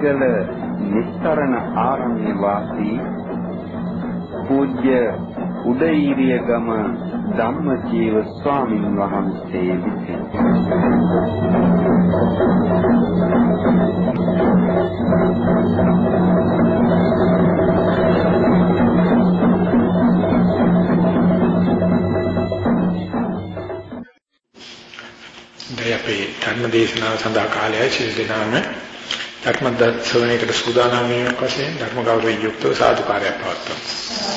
නීතිගල නිස්තරණ ආරණ්‍ය වාසී පූජ්‍ය උදේීරියගම ධම්මජීව ස්වාමින් වහන්සේ විසින් ධර්ම දේශනාව සඳහා කාලයයි සිල් දෙනාම ධර්ම ශ්‍රවණයකට සූදානම් වීමක් වශයෙන් ධර්ම ගෞරවයෙන් යුක්තව සාදුකාරයක් පවත්වනවා.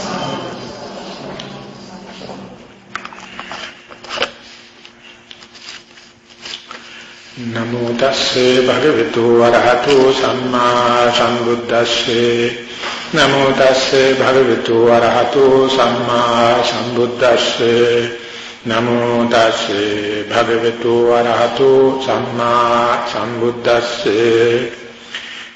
නමෝ තස්සේ භගවතු වරහතෝ සම්මා සම්බුද්දස්සේ. නමෝ තස්සේ භගවතු වරහතෝ සම්මා සම්බුද්දස්සේ. නමෝ තස්සේ භගවතු වරහතෝ සම්මා සම්බුද්දස්සේ.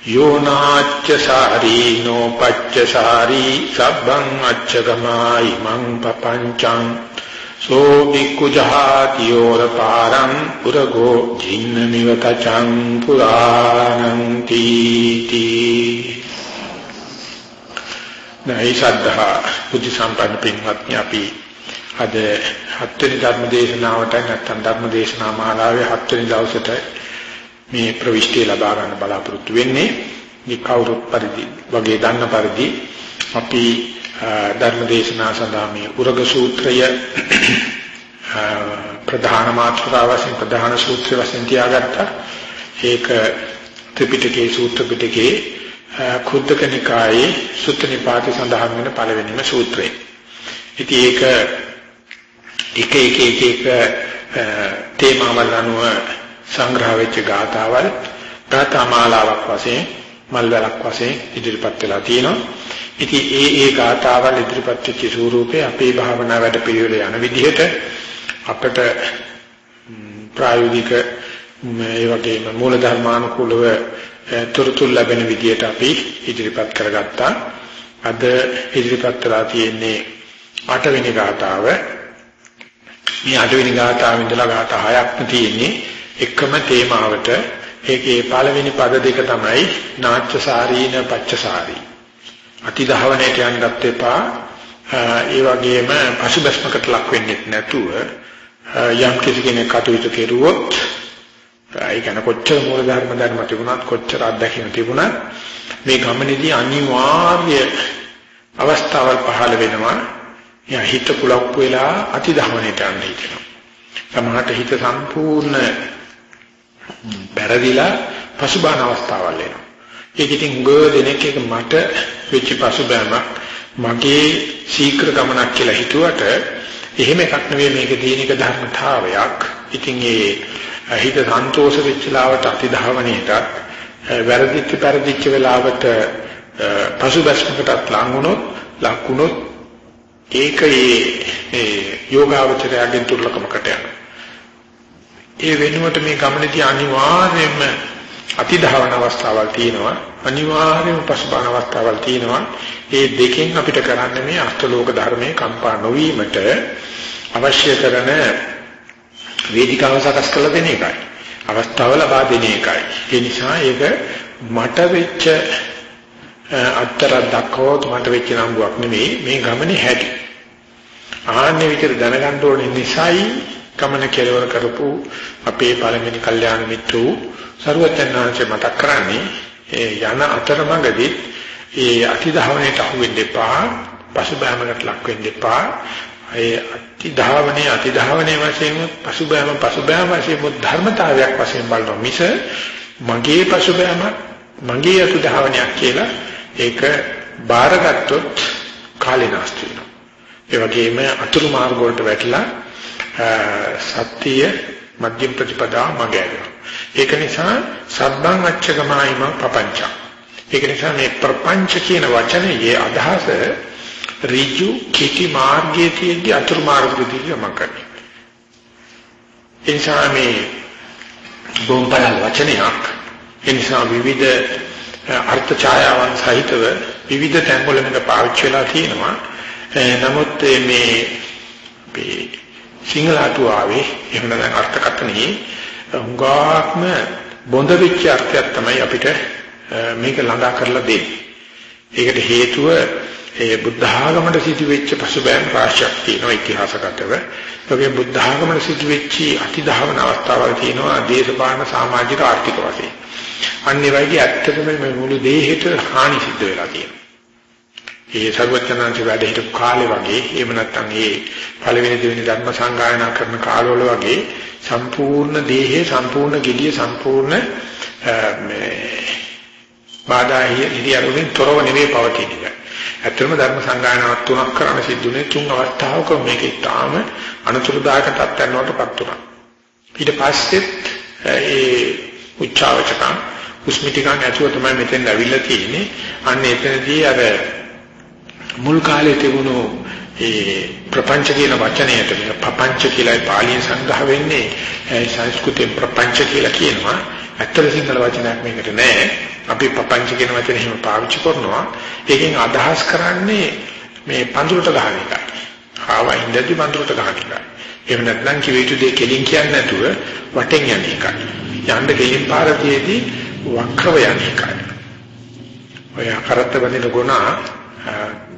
යෝනාච්ච සාරීනෝ පච්ච සාරී සබ්බං අච්චගමයි මං පపంచං සෝ බික්ඛු ජහාතියෝර පාරං පුරගෝ ජින්න නිවතචං පුරාණං තීති නයි සද්ධා බුද්ධ සම්පන්න පින්වත්නි අපි අද හත්වෙනි ධර්ම දේශනාවට නැත්නම් ධර්ම දේශනා මාලාවේ හත්වෙනි දවසට මේ ප්‍රවිෂ්ටි ලබා ගන්න බලාපොරොත්තු වෙන්නේ. මේ කවුරුත් පරිදි වගේ දන්න පරිදි අපි ධර්ම දේශනා සඳහා මේ උරග සූත්‍රය ප්‍රධාන මාතෘකාව වශයෙන් ප්‍රධාන සූත්‍රය වශයෙන් තියාගත්තා. ඒක ත්‍රිපිටකයේ සූත්‍ර පිටකයේ කුද්දක නිකායේ සුත්ත නිපාතේ සඳහන් වෙන පළවෙනිම සූත්‍රය. ඉතින් ඒක එක එක එක එක තේමාවල් අනුව සංග්‍රහ වෙච්ච ගාතාවල් ගාථා මාලාවක් වශයෙන් මල්වලක් වශයෙන් ඉදිරිපත් වෙලා තියෙනවා. ඉතින් ඒ ඒ ගාථාවල් ඉදිරිපත් වෙච්ච ස්වරූපේ අපේ භාවනා වැඩ පිළිවෙල යන විදිහට අපට ප්‍රායෝගික ඒ වගේම මූල ධර්මානුකූලව තොරතුරු ලැබෙන විදිහට අපි ඉදිරිපත් කරගත්තා. අද ඉදිරිපත් කරලා තියෙන්නේ අටවෙනි ගාථාව මේ අටවෙනි ගාථාවෙන් ඉඳලා ගාථා හයක්ම තියෙන්නේ එකම තේමාවට ඒකේ පළවෙනි පද දෙක තමයි නාච්චසාරීන පච්චසාරී. අතිධාවනයට යන්නත් එපා. ඒ වගේම පසුබැස්මකට ලක් වෙන්නේ නැතුව යම් කිසි කෙනෙක් කටයුතු කෙරුවොත් ඒ කියන්නේ කොච්චර මූල ධර්ම ධර්ම තිබුණත් කොච්චර අත්දැකීම් තිබුණත් මේ ගමනේදී අනිවාර්ය අවස්ථාවල් පහළ වෙනවා. එයා හිත කුලප්පු වෙලා අතිධමනයට යන්න හිතෙනවා. සමහරට හිත සම්පූර්ණ බැරදිලා පසුබාන අවස්ථාවල් එනවා. ඒක ඉතින් ගොඩ දෙනෙක් එක මට වෙච්ච පසුබෑමක් මගේ ශීක්‍ර ගමනක් කියලා හිතුවට එහෙම එකක් නෙවෙයි මේක තියෙන එක ධර්මතාවයක්. ඉතින් ඒ හිත සන්තෝෂ වෙච්ච ලාවට අතිධාවනයේට වැරදිච්ච පරිදිච්ච වෙලාවට පසුබැස්මකටත් ලඟුණොත් ලකුණොත් ඒක ඒ යෝගාවචරයෙන් දුර්ලභමකට යනවා. ඒ වෙනුවට මේ ගමනේදී අනිවාර්යයෙන්ම අතිධාවන අවස්ථාවල් තියෙනවා. අනිවාර්යයෙන්ම පසුබාන අවස්ථාවල් තියෙනවා. ඒ දෙකෙන් අපිට කරන්න මේ අෂ්ටලෝක ධර්මයේ කම්පා නොවීමට අවශ්‍ය කරන වේදිකාව සකස් කරලා දෙන එකයි. අවස්ථාව ලබා දෙන එකයි. ඒ නිසා ඒක මට වෙච්ච අත්තර දක්වොත් මට වෙච්ච නම්බුවක් නෙමෙයි මේ ගමනේ හැටි. ආන්නේ විතර දැනගන්න ඕනේ නිසායි ගමන කෙලවර කරපු අපේ පළවෙනි කල්යාණ මිත්‍රු සරුවචනාංශ මතක් කරන්නේ ඒ යන අතරමඟදී ඒ අතිධාවනයට අහු වෙන්න එපා පසුබෑමකට ලක් වෙන්න එපා ඒ අතිධාවනයේ අතිධාවනයේ වශයෙන් පසුබෑම පසුබෑම වශයෙන් ධර්මතාවයක් වශයෙන් බලන මිස මගේ පසුබෑම මගේ අතිධාවනයක් කියලා ඒක බාරගත්තොත් කාලේ නාස්ති වෙනවා. ඒ වගේම අතුරු මාර්ග වලට වැටලා සත්‍ය මධ්‍යම ප්‍රතිපදා මගහැරෙනවා. ඒක නිසා සබ්බං අච්චගමායිම පపంచ. ඒක නිසා මේ ප්‍රපංච කියන වචනේ අදහස ඍජු කිටි මාර්ගයේ තියෙද්දි අතුරු මාර්ගයේදී ගමන් කරන්නේ. ඒ නිසා මේ බොම්බල වචනයක් ඒ නිසා විවිධ අර්ථ ඡායාවන් සහිතව විවිධ තැන්වල මේක පාවිච්චි වෙලා තියෙනවා. නමුත් මේ මේ සිංහල අටුවාවේ එහෙම නැත්නම් අර්ථකථනයේ හුඟාක්ම බොඳ වෙච්ච අර්ථයක් තමයි අපිට මේක ළඟා කරලා දෙන්නේ. ඒකට හේතුව ඒ බුද්ධ ආගමට සිදු වෙච්ච පසුබෑම් රාශියක් තියෙනවා ඉතිහාසගතව. ඒකේ බුද්ධ ආගමට සිදු වෙච්ච අතිධාවන අවස්ථාවල් තියෙනවා දේශපාලන සමාජික ආර්ථික වශයෙන්. අන්නේ වගේ ඇත්තටම මේ මුළු දේහෙට හානි සිද්ධ වෙලා තියෙනවා. ඒ සර්වඥාන්සේ වැඩ හිටපු කාලේ වගේ එහෙම නැත්නම් ඒ පළවෙනි දෙවෙනි ධර්ම සංගායනා කරන කාලවල වගේ සම්පූර්ණ දේහේ සම්පූර්ණ gediya සම්පූර්ණ මේ බාධා හිරියරුවෙන් තොරව නෙවෙයි පවතින්නේ. ඇත්තටම ධර්ම සංගායනාවක් තුනක් කරන්න සිද්ධුනේ තුන් අවස්ථාවක මේක ඉතාම අනුතරදායක තත්ත්වයන් වලටපත් වුණා. ඊට පස්සෙත් ඒ උච්චාවචකම් උස්මිතිකන් ඇතුව තමයි මෙතෙන් ඇවිල්ලා තියෙන්නේ. අන්න එතනදී අර මුල් කාලේ තිබුණු ඒ ප්‍රපංච කියන වචනයට මේ පපංච කියලා පාලියෙන් සංග්‍රහ වෙන්නේ සංස්කෘතිය ප්‍රපංච කියලා කියනවා. ඇත්තට සිංහල වචනයක් මේකට නෑ. අපි පපංච කියන වචනේ එහෙම පාවිච්චි කරනවා. ඒකෙන් අදහස් කරන්නේ මේ පඳුරට ගහන එකයි. ආවා ඉඳි පඳුරට ගහන එකයි. එහෙම නැත්නම් කිව යුතු දෙය කෙලින් කියන්නේ නැතුව වටෙන් යන එකයි. යන්න කෙලින් පාරතියේදී වක්‍රව යන එකයි. ඔය කරත්ත බඳින ගුණා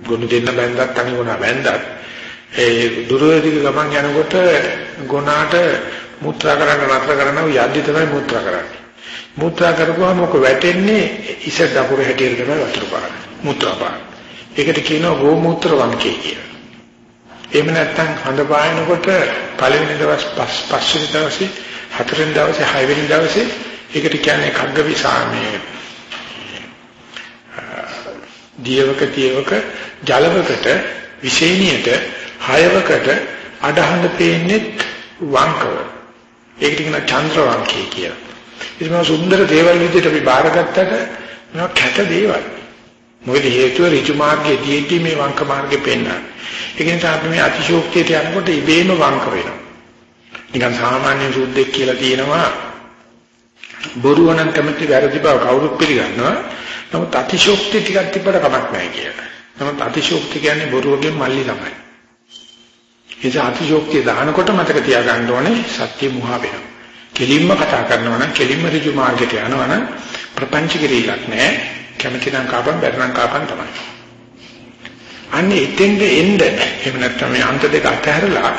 ගොනු දෙන්න බැන්දත් තනි ගුණා බැන්දත් ඒ දුරදිග ගමන් යනකොට ගුණාට මුත්‍රා කරන්න නතර කරනවා යද්දි තමයි මුත්‍රා කරන්නේ. මුත්‍රා කරපුවාම මොක වැටෙන්නේ ඉස දකුර හැටියට තමයි වතුර පාන. මුත්‍රා පාන. ඒකට කියනවා ගෝ මූත්‍ර වංකේ කියලා. එහෙම නැත්නම් හඳ පායනකොට පළවෙනි දවස් පස්වෙනි දවසේ හතරවෙනි දවසේ හයවෙනි දවසේ ඒකට කියන්නේ කග්ග විසාමයේ දියවක තියවක ජලවකට විශේණියට හයවකට අඩහඳ පේන්නේ වංකව. ඒකට කියන චන්ද්‍ර වංකේ කියලා. ඉතින් සුන්දර දේවල් විදිහට අපි බාරගත්තට මේවා කැත දේවල්. මොකද හේතුව ඍතු මාර්ගයේ තියෙද්දි මේ වංක මාර්ගේ පෙන්වන්නේ. ඒක නිසා අපි මේ අතිශෝක්තියට යනකොට ඉබේම වංක වෙනවා. නිකන් සාමාන්‍ය සුද්දෙක් කියලා තියෙනවා බොරුව නම් කැමති වැරදි බව කවුරුත් පිළිගන්නවා. නමුත් අතිශෝක්ති ටිකක් තිබ්බට කමක් නැහැ කියලා. නමුත් අතිශෝක්ති කියන්නේ බොරුවකින් මල්ලි තමයි. ඒ නිසා අතිශෝක්තිය දානකොට මතක තියාගන්න ඕනේ සත්‍ය මුහා වෙනවා. කෙලින්ම කතා කරනවා නම් කෙලින්ම ඍජු මාර්ගයට යනවා නම් ප්‍රපංච කිරීලක් නැහැ. කැමති නම් කාපන් බැරි නම් කාපන් තමයි. අන්නේ එතෙන්ද එන්න එහෙම නැත්නම් මේ අන්ත දෙක අතහැරලා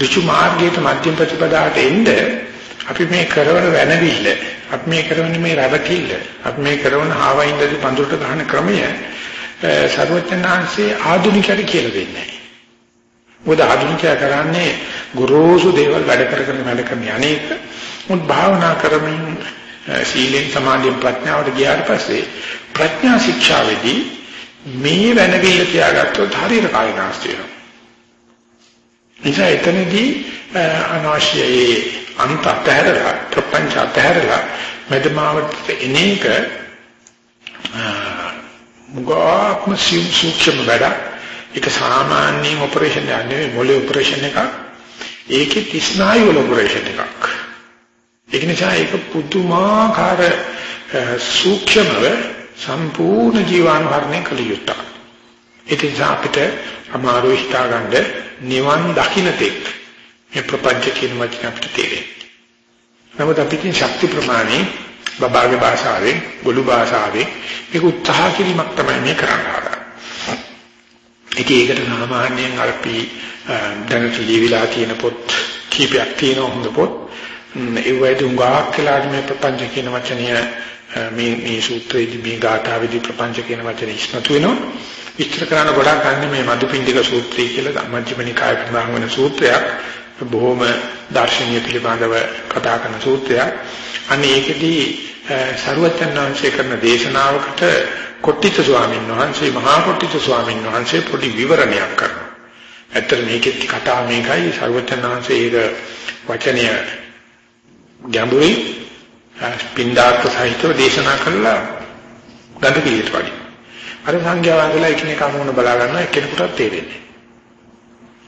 ඍජු මාර්ගයට මධ්‍යම ප්‍රතිපදාවට එන්න අපි මේ කරවන වැනවිල්ල අපි මේ කරන මේ රැවටිල්ල අපි මේ කරන ආවින්දදී පඳුරට ගන්න ක්‍රමය සර්වඥාන්සේ ආධුනිකයට කියලා දෙන්නේ නැහැ. මොකද ආධුනිකයා කරන්නේ ගොරෝසු දේවල් වැඩ කරගෙන වැඩ කරන අනේක මුත් භාවනා කරමින් සීලෙන් සමාධියෙන් ප්‍රඥාවට ගියාට පස්සේ ප්‍රඥා ශික්ෂාවේදී මේ වෙනවිල්ල තියාගත්තොත් හරියට කායනාස්ති වෙනවා. නිසා එතනදී අනවශ්‍යයි අන්ත අතහැරලා ප්‍රපංච අතහැරලා මෙදමාවට එනේක මුගාත්ම සූක්ෂම වැඩ ඒක සාමාන්‍යයෙන් ඔපරේෂන් එකක් නෙවෙයි මොලේ ඔපරේෂන් එකක්. ඒකේ ස්නායු වල ඔපරේෂන් එකක්. ඒක නිසා ඒක පුදුමාකාර සූක්ෂමව සම්පූර්ණ ජීවානුහරණය කළ යුතුයි. ඒක නිසා අපිට අමාරු හිතාගන්න නිවන් දකින්න තෙක් මේ ප්‍රපංච කියන වචන අපිට තේරෙන්නේ. නමුත් අපිටින් ශක්ති ප්‍රමාණය බබාගේ භාෂාවෙන්, ගොළු භාෂාවෙන් මේක උත්සාහ කිරීමක් තමයි මේ කරන්න හදන්නේ. ඒක ඒකට සාමාන්‍යයෙන් අපි දැනට ලියවිලා තියෙන පොත් කීපයක් තියෙනවා හොඳ පොත්. ඒ වගේ දුඟාක් කියලා මේ ප්‍රපංච කියන වචනය මේ මේ සූත්‍රයේදී මේ ගාථාවේදී ප්‍රපංච කියන වචනේ ඉස්මතු වෙනවා. විස්තර කරන ගොඩක් ගන්න මේ මදුපිණ්ඩික සූත්‍රය කියලා මජ්ක්‍ධිම නිකායේ ප්‍රමාණ වෙන සූත්‍රයක්. බොහොම දාර්ශනික පිළිබඳව කතා කරන සූත්‍රයක්. අනේ ඒකෙදී සරුවචනාංශය කරන දේශනාවකට කොට්ටිත ස්වාමීන් වහන්සේ මහා කොට්ටිත ස්වාමීන් වහන්සේ පොඩි විවරණයක් කරනවා. ඇත්තට මේකෙත් කතා මේකයි සරුවචනාංශයේ ඒක වචනය ගැඹුරින් පින්ඩාර්ථ සහිතව දේශනා කළා ගඳ පිළිට වගේ. අර සංඝයා වහන්සේලා එකිනෙකා මොන බලා ගන්නවා එක්කෙනෙකුටත් තේරෙන්නේ.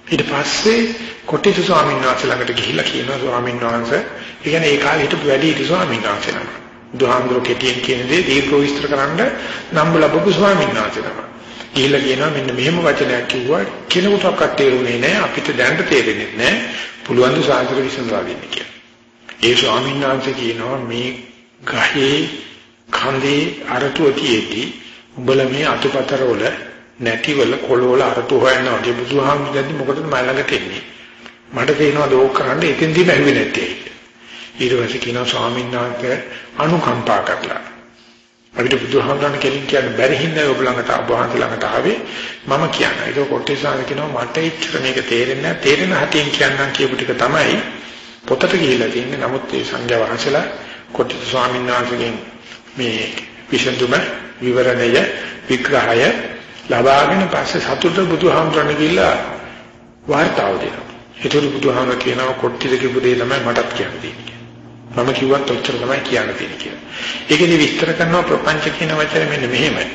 ඊට පස්සේ කොටිතු ස්වාමීන් වහන්සේ ළඟට ගිහිල්ලා කියනවා ස්වාමීන් වහන්සේ, ඒ කියන්නේ ඒ කාලේ හිටපු වැඩි හිටි ස්වාමීන් වහන්සේ නම. දුහාඳුර කෙටියෙන් කියන දේ දීර්ඝව විස්තර කරන්න නම් ලැබපු ස්වාමීන් වහන්සේ නම. ගිහිල්ලා කියනවා මෙන්න මෙහෙම වචනයක් කිව්වා කෙනෙකුටවත් තේරුනේ නැහැ අපිට දැනට තේරෙන්නේ නැහැ. පුළුවන් ද සාහිත්‍ය විසඳලා දෙන්න කියලා. ඒ ස්වාමීන් වහන්සේ කියනවා මේ ගහේ කන්දේ අරටුව තියෙද්දි උඹලා මේ අතුපතර වල නැතිවල කොළවල අරටු හොයන්න වගේ බුදුහාමුදුරුවෝ මොකටද මම ළඟට එන්නේ මට තේනවා දෝක් කරන්න එතෙන්දීම ඇහුවේ නැත්තේ ඊට පස්සේ කියනවා ස්වාමීන් වහන්සේ අනුකම්පා කරලා. අපිට බුදුහාමුදුරන් කෙලින් කියන්න බැරි හින්දා ඔබ ළඟට ඔබ වහන්සේ ළඟට ආවේ මම කියන්නේ ඒක කොටේසාර කියනවා මට ඉච්චර මේක තේරෙන්නේ නැහැ. තේරෙන හැටියෙන් කියන්නම් කියපු ටික තමයි පොතට ගිහිල්ලා තියෙන්නේ. නමුත් ඒ සංඝයා වහන්සේලා කොටි ස්වාමීන් වහන්සේගෙන් මේ විසඳුම විවරණය විග්‍රහය ලබාගෙන පස්සේ සතුට බුදුහාමුදුරන් ගිහිල්ලා වාර්තාව දෙනවා. ඒතර බුදුහාමුදුර කියනවා කොට්ටිද කියපු දේ තමයි මටත් කියන්න තියෙන්නේ. මම කිව්වත් ඔච්චර තමයි කියන්න තියෙන්නේ කියලා. ඒකෙදි විස්තර කරනවා ප්‍රපංච කියන වචනේ මෙන්න මෙහෙමයි.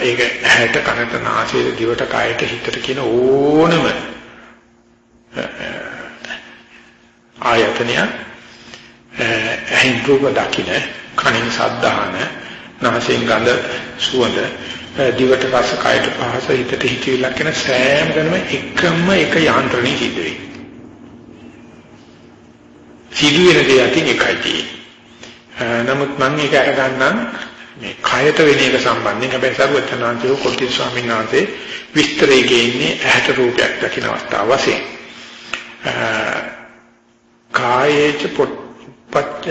ඒක ඇහැට කනට නාසයට දිවට කයට හිතට කියන ඕනම ආයතනය ඇහෙන් රූප දකින්න කනින් සද්ධාන නාසයෙන් ගඳ සුවඳ දිවට රස කයට පහස හිතට හිතවිල්ලක් කියන සෑම දෙනම එකම එක යාන්ත්‍රණي සිද්ධ වෙයි. සිදු වෙන දේ අතින් එකයි තියෙන්නේ. නමුත් මම ඒක අරගන්නම් මේ කයට වෙන එක සම්බන්ධයෙන් හැබැයි සරුවචනාන්තය කොටි ස්වාමීන් වහන්සේ විස්තරයේ ඉන්නේ ඇහැට රූපයක් දකින අවස්ථාව වශයෙන්. කායේච පොට්පත්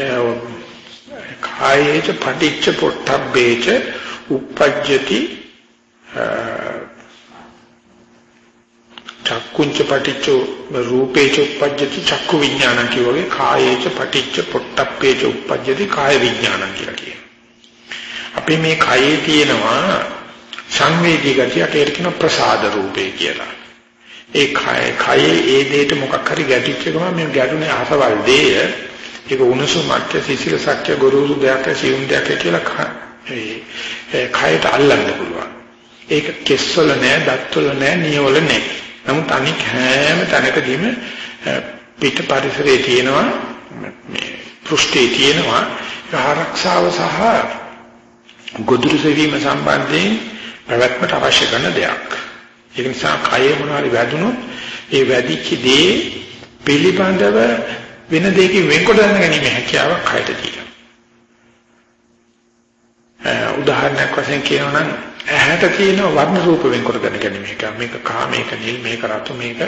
කායේච පටිච්ච පොට්ටබ්බේච uppajjati චක්කුංච පටිච්ච රූපේච uppajjati චක්කු විඥාන කියවගේ කායේච පටිච්ච පොට්ටප්පේච uppajjati කාය විඥාන කියලා කියනවා. අපි මේ කයේ තියෙනවා සංවේදී ගතියට ඒක කියන ප්‍රසාද රූපේ කියලා. ඒ කය කයේ ඒ දෙයට මොකක් හරි ගැටිච්ච ගමන් මේ ගැටුනේ අසවල් දේය ඒක උණුසුමක් සිසිල සත්‍ය ගුරුසු දෙයක් සියුම් දෙයක් කියලා ඒ කයට අල්ලන්න පුළුවන්. ඒක කෙස්වල නෑ, දත්වල නෑ, නියවල නෑ. නමුත් අනික හැම තැනකදීම පිට පරිසරයේ තියෙනවා මේ පෘෂ්ඨයේ තියෙනවා ආරක්ෂාව සහ ගොදුරු සෙවීම සම්බන්ධයෙන් පැවැත්මට අවශ්‍ය කරන දෙයක්. ඒ නිසා කයේ මොනවාරි වැදුනොත් ඒ වැදිච්ච දේ පිළිබඳව වෙන දෙයකින් වෙන්කොට දැන ගැනීම හැකියාවක් කයට තියෙනවා. උදාහරණයක් වශයෙන් කියනවා නම් ඇහැට තියෙන වර්ණ රූප වෙන්කොට දැන ගැනීම එක මේක කා මේක නිල් මේක රතු මේක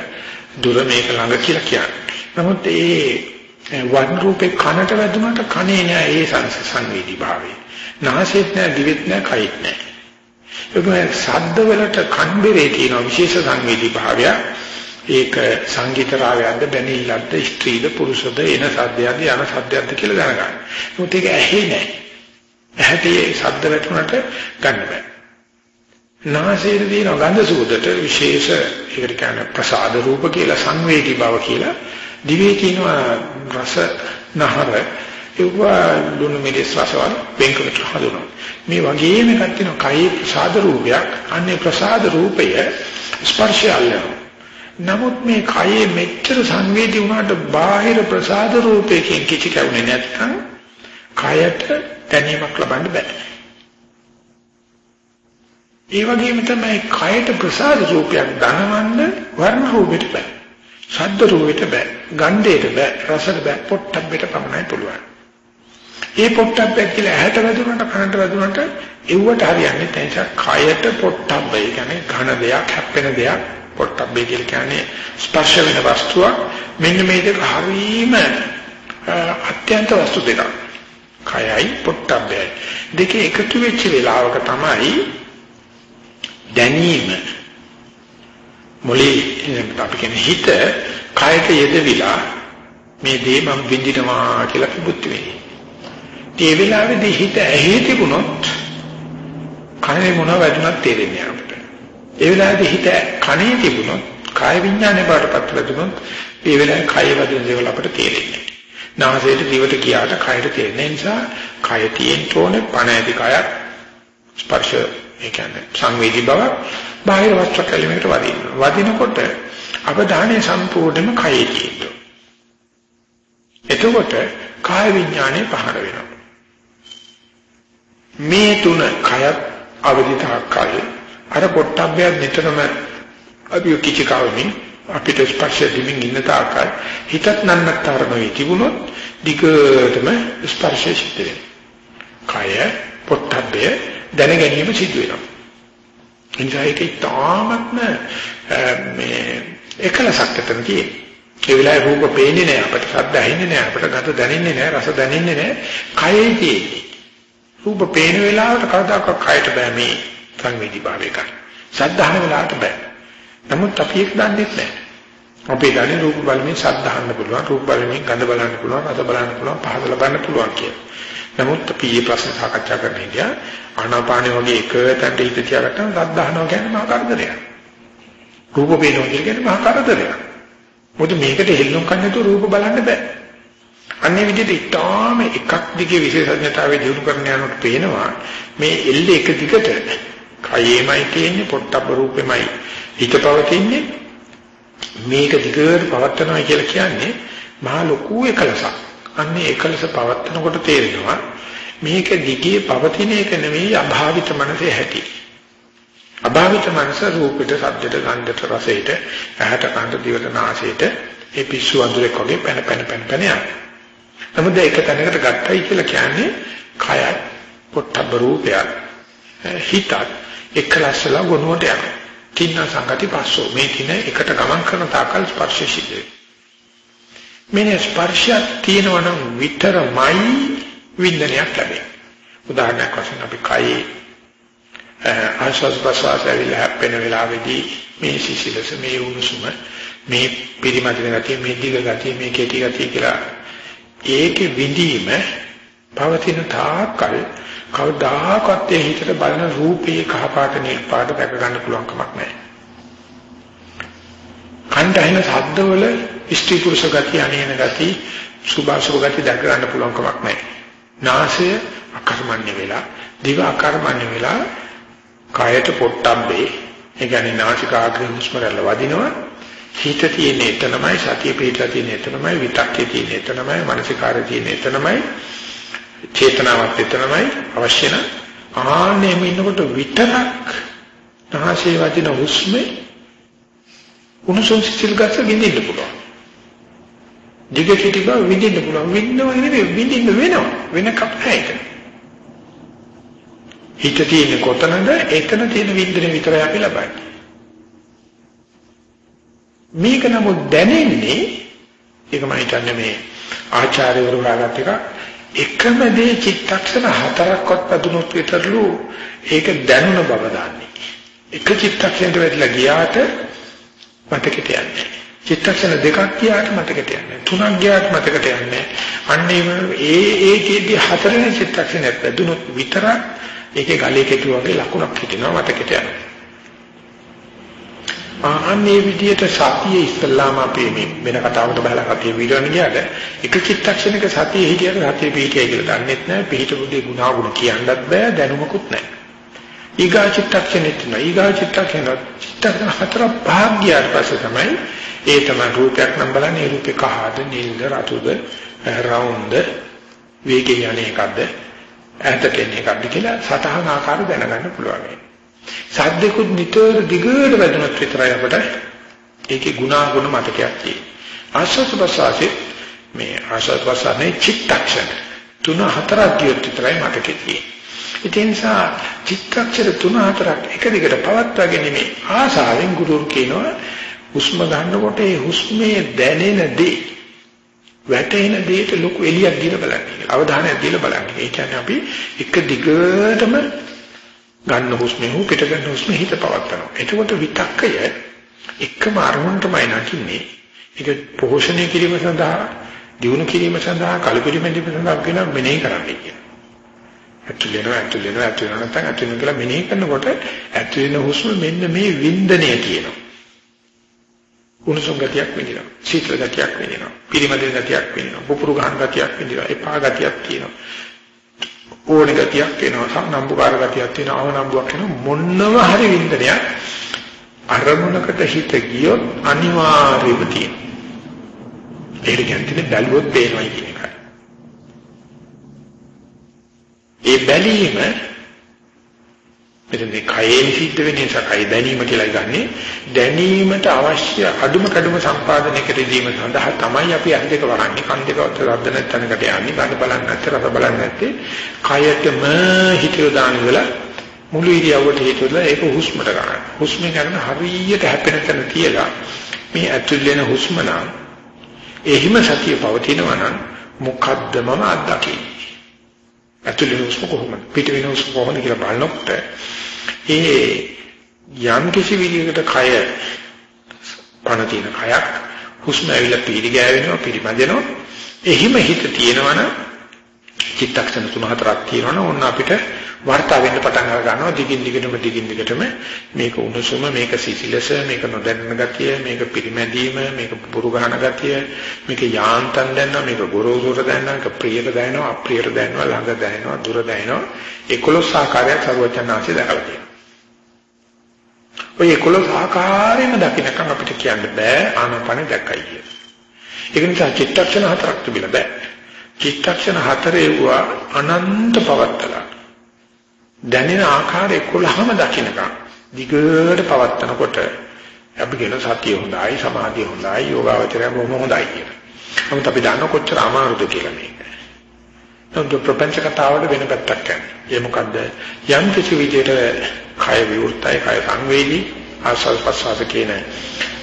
දුර මේක ළඟ කියලා කියන්නේ. නමුත් ඒ වර්ණ රූපේ කනට වැදුනට කනේ නෑ ඒ සංවේදී භාවය. නාසෙත් නෑ දිවෙත් නෑ කයෙත් නෑ. ඒක ශබ්ද වලට කන් බෙරේ තියෙන විශේෂ සංවේදී භාවය. ඒක සංගීත රාගයක්ද බැනිල්ලක්ද ස්ත්‍රීද පුරුෂද එන සද්දයක්ද යන සද්දයක්ද කියලා දැනගන්න. මොකද ඒක ඇහි නෑ. ඇහැට ඒ ශබ්ද වැටුණට ගන්න බෑ. නාසයේ තියෙන ගන්ධ සුවඳට විශේෂ ඒකට කියන්නේ ප්‍රසාද රූප කියලා සංවේදී බව කියලා දිවේ තියෙන රස නහර ඒවා දුනු මිරිස් රසවල වෙන්කරට හඳුනන මේ වගේම එකක් තියෙනවා කයේ ප්‍රසාද රූපයක් අන්නේ ප්‍රසාද රූපය ස්පර්ශය අල්ලනවා නමුත් මේ කයේ මෙච්චර සංවේදී වුණාට බාහිර ප්‍රසාද රූපයකින් කිසි කවුනේ නැත්නම් කයට දැනීමක් ලබන්න බෑ ඒ වගේම තමයි කයට ප්‍රසාද රූපයක් දනවන්න වර්ණ රූපෙට බෑ. ශබ්ද රූපෙට බෑ. ගන්ධයට බෑ. රසට බෑ. පොට්ටබ්බෙට පමණයි පුළුවන්. ඒ පොට්ටබ්බෙක් කියලා ඇහැට වැදුනට කනට වැදුනට එව්වට හරියන්නේ නැහැ. කයට පොට්ටබ්බ. ඒ කියන්නේ ඝන දෙයක්, හැප්පෙන දෙයක්. පොට්ටබ්බේ කියලා කියන්නේ ස්පර්ශ වෙන වස්තුවක්. මෙන්න මේ දෙක හරීම අත්‍යන්ත වස්තු දෙකක්. කයයි පොට්ටබ්බයයි. දෙකේ එකතු වෙච්ච වෙලාවක තමයි දැනීම මොලේ අපි කියන්නේ හිත කයට යෙදවිලා මේ දේ මම විඳිනවා කියලා කිව්වොත් වෙන්නේ. ඒ වෙලාවේදී හිත ඇහි තිබුණොත් කනේ මොනව වැදුනත් තේරෙන්නේ අපිට. ඒ වෙලාවේදී හිත කනේ තිබුණොත් කාය විඥානේ බාටපත් වැදුනොත් ඒ වෙලාවේ කය වැදුන දේවල් අපිට තේරෙන්නේ. නාසයට දිවට ගියාට කයට තේරෙන නිසා කය තියෙන්න ඕනේ පණ ඇති කයක් ස්පර්ශ ඒ කියන්නේ සංවේදී බව බාහිර වස්තු කැලීමකට වදින්න. වදිනකොට අවධානය සම්පූර්ණයෙන්ම කයේ තියෙනවා. එතකොට කාය විඥානය පහළ වෙනවා. මේ තුන කයත් අවදිතාකල් අර පොට්ටබ්බය නිතරම අපි කිචිකාවෙමින් අපිට ස්පර්ශ දෙමින් ඉන්න තාකල් හිතත් නන්නතරම වෙයි තිබුණොත් දිගටම ස්පර්ශය සිද්ධ වෙනවා. කය පොට්ටබ්බය දැන ගැනීම සිදු වෙනවා. එනිසා ඒක ඉතාමත්ම මේ එකලසක් අතර තියෙන. ඒ වෙලාවේ රූප පේන්නේ නැහැ අපිට ශබ්ද ඇහෙන්නේ නැහැ අපිට ගඳ දැනෙන්නේ නැහැ රස දැනෙන්නේ නැහැ කයේ තියෙන්නේ. රූප පේන වෙලාවට කවදාකවත් කයට බෑ මේ සංවේදී භාවය ගන්න. සද්ධාන වෙලාවට බෑ. නමුත් අපි ඒක දන්නේ නැහැ. අපි දන්නේ රූප බලමින් සද්ධාහන්න පුළුවන් රූප බලමින් ගඳ බලන්න පුළුවන් රස බලන්න පුළුවන් පහස ලබන්න පුළුවන් කියලා. නමුත් අපි මේ ප්‍රශ්න සාකච්ඡා කරන්න ඉතියා ආනාපානෙ වගේ එක තැනට හිත තියාගත්තම සද්ධාහනවා කියන්නේ මහා කරදරයක්. රූප පේනවා කියන්නේ මහා කරදරයක්. මොකද මේකට හෙල්ලුම් කරන්න නැතුව රූප බලන්න බෑ. අන්නේ විදිහට ඊටාම එකක් දිගේ විශේෂඥතාවය දිනු කරන යනකොට පේනවා මේ එල්ල එක දිගට කයෙමයි තියෙන්නේ පොට්ටබ්බ රූපෙමයි හිතපවතින්නේ මේක දිගට පවත්නවා කියලා කියන්නේ මහා ලොකු එකලසක්. අන්නේ එකලස පවත්නකොට තේරෙනවා මේක දිගේ පවතින එක නෙවෙයි අභාවිත මනසේ ඇති. අභාවිත මනස රූපෙට, ශබ්දෙට, ගන්ධෙට, රසෙට, ඇහැට, කනට, දිවට, නාසයට ඒ පිස්සු අඳුරෙක් වගේ පැන පැන පැන පැන යනවා. නමුත් ඒක තැනකට ගත්තයි කියලා කියන්නේ කය පොට්ටබ්බ රූපය හිතත් එකලස්සලා ගොනුවට යනවා. තින්න සංගති පස්සෝ මේ තින එකට ගමන් කරන තාකල් ස්පර්ශ සිද්ධ මෙන්න ස්පර්ශය තියෙනවනම් විතරමයි වින්දනයක් ලැබෙන්නේ. උදාහරණයක් වශයෙන් අපි කයේ ආශ්වාස ප්‍රශ්වාස ඇවිල්ලා හැප්පෙන වෙලාවේදී මේ සිසිලස මේ උණුසුම මේ පිරිමදින ගතිය මේ දිග ගතිය මේ කෙටි ගතිය කියලා ඒකේ විඳීම පවතින තාක්කල් කවදාකවත් ඒ හිතට බලන රූපේ කහපාට නිල් පාට දැක ගන්න පුළුවන් කමක් නැහැ. කණ්ඩ ඇහෙන ශබ්දවල ස්ත්‍රී පුරුෂ ගති අනේන ගති සුභාසුභ ගති දැක ගන්න පුළුවන් කමක් නැහැ. නාසය අකර්මණ්‍ය වෙලා දිව අකර්මණ්‍ය වෙලා කයට පොට්ටබ්බේ ඒ කියන්නේ නාසිකාග්‍රේ හුස්ම රැල්ල වදිනවා හිත තියෙන එතනමයි සතිය පිටලා තියෙන එතනමයි විතක්කේ තියෙන එතනමයි මානසිකාරය තියෙන එතනමයි චේතනාවත් එතනමයි අවශ්‍ය නම් ආනෙම ඉන්නකොට විතරක් තහසේ වදින හුස්මේ උණුසුම් සිසිල් ගස විඳින්න පුළුවන්. දිග කෙටි බව විඳින්න පුළුවන්. විඳිනව නෙවෙයි විඳින්න වෙනවා. වෙන කප්පයික. හිත තියෙන කොතනද එතන තියෙන විඳින විතරයි අපි ලබන්නේ. මේක නමුත් දැනෙන්නේ ඒක මම හිතන්නේ මේ ආචාර්යවරු හොයාගත්ත එක එකම දේ චිත්තක්ෂණ හතරක්වත් පදුනොත් විතරලු ඒක දැනුණ බව දන්නේ. එක චිත්තක්ෂණයට වැටලා ගියාට මතකෙට යන්නේ. චිත්තක්ෂණ දෙකක් ගියාට මතකෙට යන්නේ. තුනක් ගියාට මතකෙට යන්නේ. අන්න ඒ ඒකේදී හතරෙනි චිත්තක්ෂණයක් වැදුනොත් විතරක් ඒකේ ගලේ කෙටු වගේ ලකුණක් හිටිනවා මතකෙට යනවා. ආන්නේ විදියට සතිය ඉස්සල්ලාම අපි මේ වෙන කතාවකට බහලා සතිය විතරන ගියාට එක චිත්තක්ෂණයක සතිය හිටියට සතිය පිහිටියයි කියලා දන්නෙත් නැහැ පිහිටපුදී ගුණාගුණ කියන්නත් බෑ දැනුමකුත් නැහැ ඊගා චිත්තක්ෂණෙත් නෑ. ඊගා චිත්තක්ෂණ චිත්තක්ෂණ හතර භාග්‍යයන් පස්සේ තමයි ඒ තමයි රූපයක් නම් බලන්නේ. ඒ රූපේ කහද නිල්ද රතුද රවුම්ද වේගය යන්නේ එකක්ද ඈතට එන්නේ එකක්ද කියලා සතහන ආකාර දැනගන්න පුළුවන්. සද්දෙකුත් නිතර දිගට වැදුනත් විතරයි අපට ඒකේ ගුණාගුණ මතකයක් තියෙන්නේ. ආශ්වාස ප්‍රශ්වාසයේ මේ ආශ්වාස ප්‍රශ්වාසයේ චිත්තක්ෂණ තුන හතරක් කියොත් විතරයි මතකෙ තියෙන්නේ. ඒ නිසා චිත්තක්ෂර තුන හතරක් එක දිගට පවත්වාගෙන මේ ආසාවෙන් ගුරුවරු කියනවා හුස්ම ගන්නකොට ඒ හුස්මේ දැනෙන දේ වැටෙන දෙයට ලොකු එළියක් දීලා බලන්න. අවධානයක් දීලා බලන්න. ඒ කියන්නේ අපි එක දිගටම ගන්න හුස්මේ හෝ පිට ගන්න හුස්මේ හිත පවත්නවා. එතකොට විතක්කය එකම අරමුණටමයි නැතිනේ. ඒක පෝෂණය කිරීම සඳහා, දියුණු කිරීම සඳහා, කලපිරිමැදීම සඳහා කියන මෙනෙහි කරන්නේ කියන. ඇතුළේන ඇතුළේන ඇතුළේන නැත්නම් ඇතුළේන කියලා මෙනෙහි කරනකොට ඇතුළේන හුස්ම මෙන්න මේ වින්දනය කියනවා. උණුසුම් ගතියක් විඳිනවා. සීතල ගතියක් විඳිනවා. පිරිමැදෙන ගතියක් විඳිනවා. පුපුරු ගහන ගතියක් විඳිනවා. එපා ගතියක් තියෙනවා. ඕන ගතියක් එනවා. නම්බුකාර ගතියක් තියෙනවා. අවනම්බුවක් එනවා. මොන්නම හරි වින්දනයක් අරමුණකට හිත ගියොත් අනිවාර්යයෙන්ම තියෙනවා. ඒක කියන්නේ බැලුවොත් පේනවා කියන එකයි. ඒ බැලීම මෙතන මේ කයෙන් සිද්ධ වෙන නිසා කය දැනීම කියලා ගන්නෙ දැනීමට අවශ්‍ය අඩුම කඩුම සම්පාදනය කිරීම සඳහා තමයි අපි අත් දෙක වරන්නේ කන් දෙක අතර රද්ද නැත්නම්කට යන්නේ ගන්න බලන්න නැත්නම් රස බලන්න නැත්තේ කයටම හිතියෝ දාන වෙලා මුළු ඉරියව්වට හේතුවලා ඒක හුස්මට ගන්න. හුස්මේ කරන හරියට හැපෙන තැන තියලා මේ ඇතුල් වෙන හුස්ම නම් එහිම සතිය පවතිනවා නම් මොකද්ද මම අත්දකින්නේ? ඇතුල් වෙන හුස්ම කොහොමද? පිට වෙන හුස්ම කොහොමද කියලා බලනකොට ඒ යම් කිසි විදිහකට කය පණ තියෙන කයක් හුස්ම ඇවිල්ලා පීරි ගෑවෙනවා පිරිමැදෙනවා. එහිම හිත තියෙනවනම් චිත්තක්ෂණ තුන හතරක් තියෙනවනම් ඕන්න අපිට වර්තා වෙන්න පටන් අර ගන්නවා දිගින් දිගටම දිගින් දිගටම මේක උණුසුම මේක සිසිලස මේක නොදැන්න ගතිය මේක පිරිමැදීම මේක පුරු ගන්න ගතිය මේක යාන්තම් දැනනවා මේක ගොරෝසුර දැනනවා මේක ප්‍රියට දැනනවා අප්‍රියට දැනනවා ළඟ දැනනවා දුර දැනනවා 11 ආකාරයක් සරුවචනාංශය දැකලා තියෙනවා ඔය 11 ආකාරයෙන්ම දකින්නකම් අපිට කියන්න බෑ ආනාපානෙ දැක්කයි කියලා. ඒක නිසා චිත්තක්ෂණ හතරක් තිබිලා බෑ. චිත්තක්ෂණ හතරේ වුණා අනන්ත පවත්තලා. දැනෙන ආකාර 11ම දකින්නකම් දිගට පවත්නකොට අපි කියන සතිය හොඳයි සමාධිය හොඳයි යෝගාවචරය බොහොම හොඳයි කියලා. නමුත් අපි දන්න කොච්චර අමාරුද කියලා මේක. නමුත් ප්‍රපංච කතාවට වෙන පැත්තක් යන්නේ. ඒ මොකද්ද? යම් කිසි විදිහට කය විවෘතයි, කය සංවේදී, ආසල් පස්සාස කියන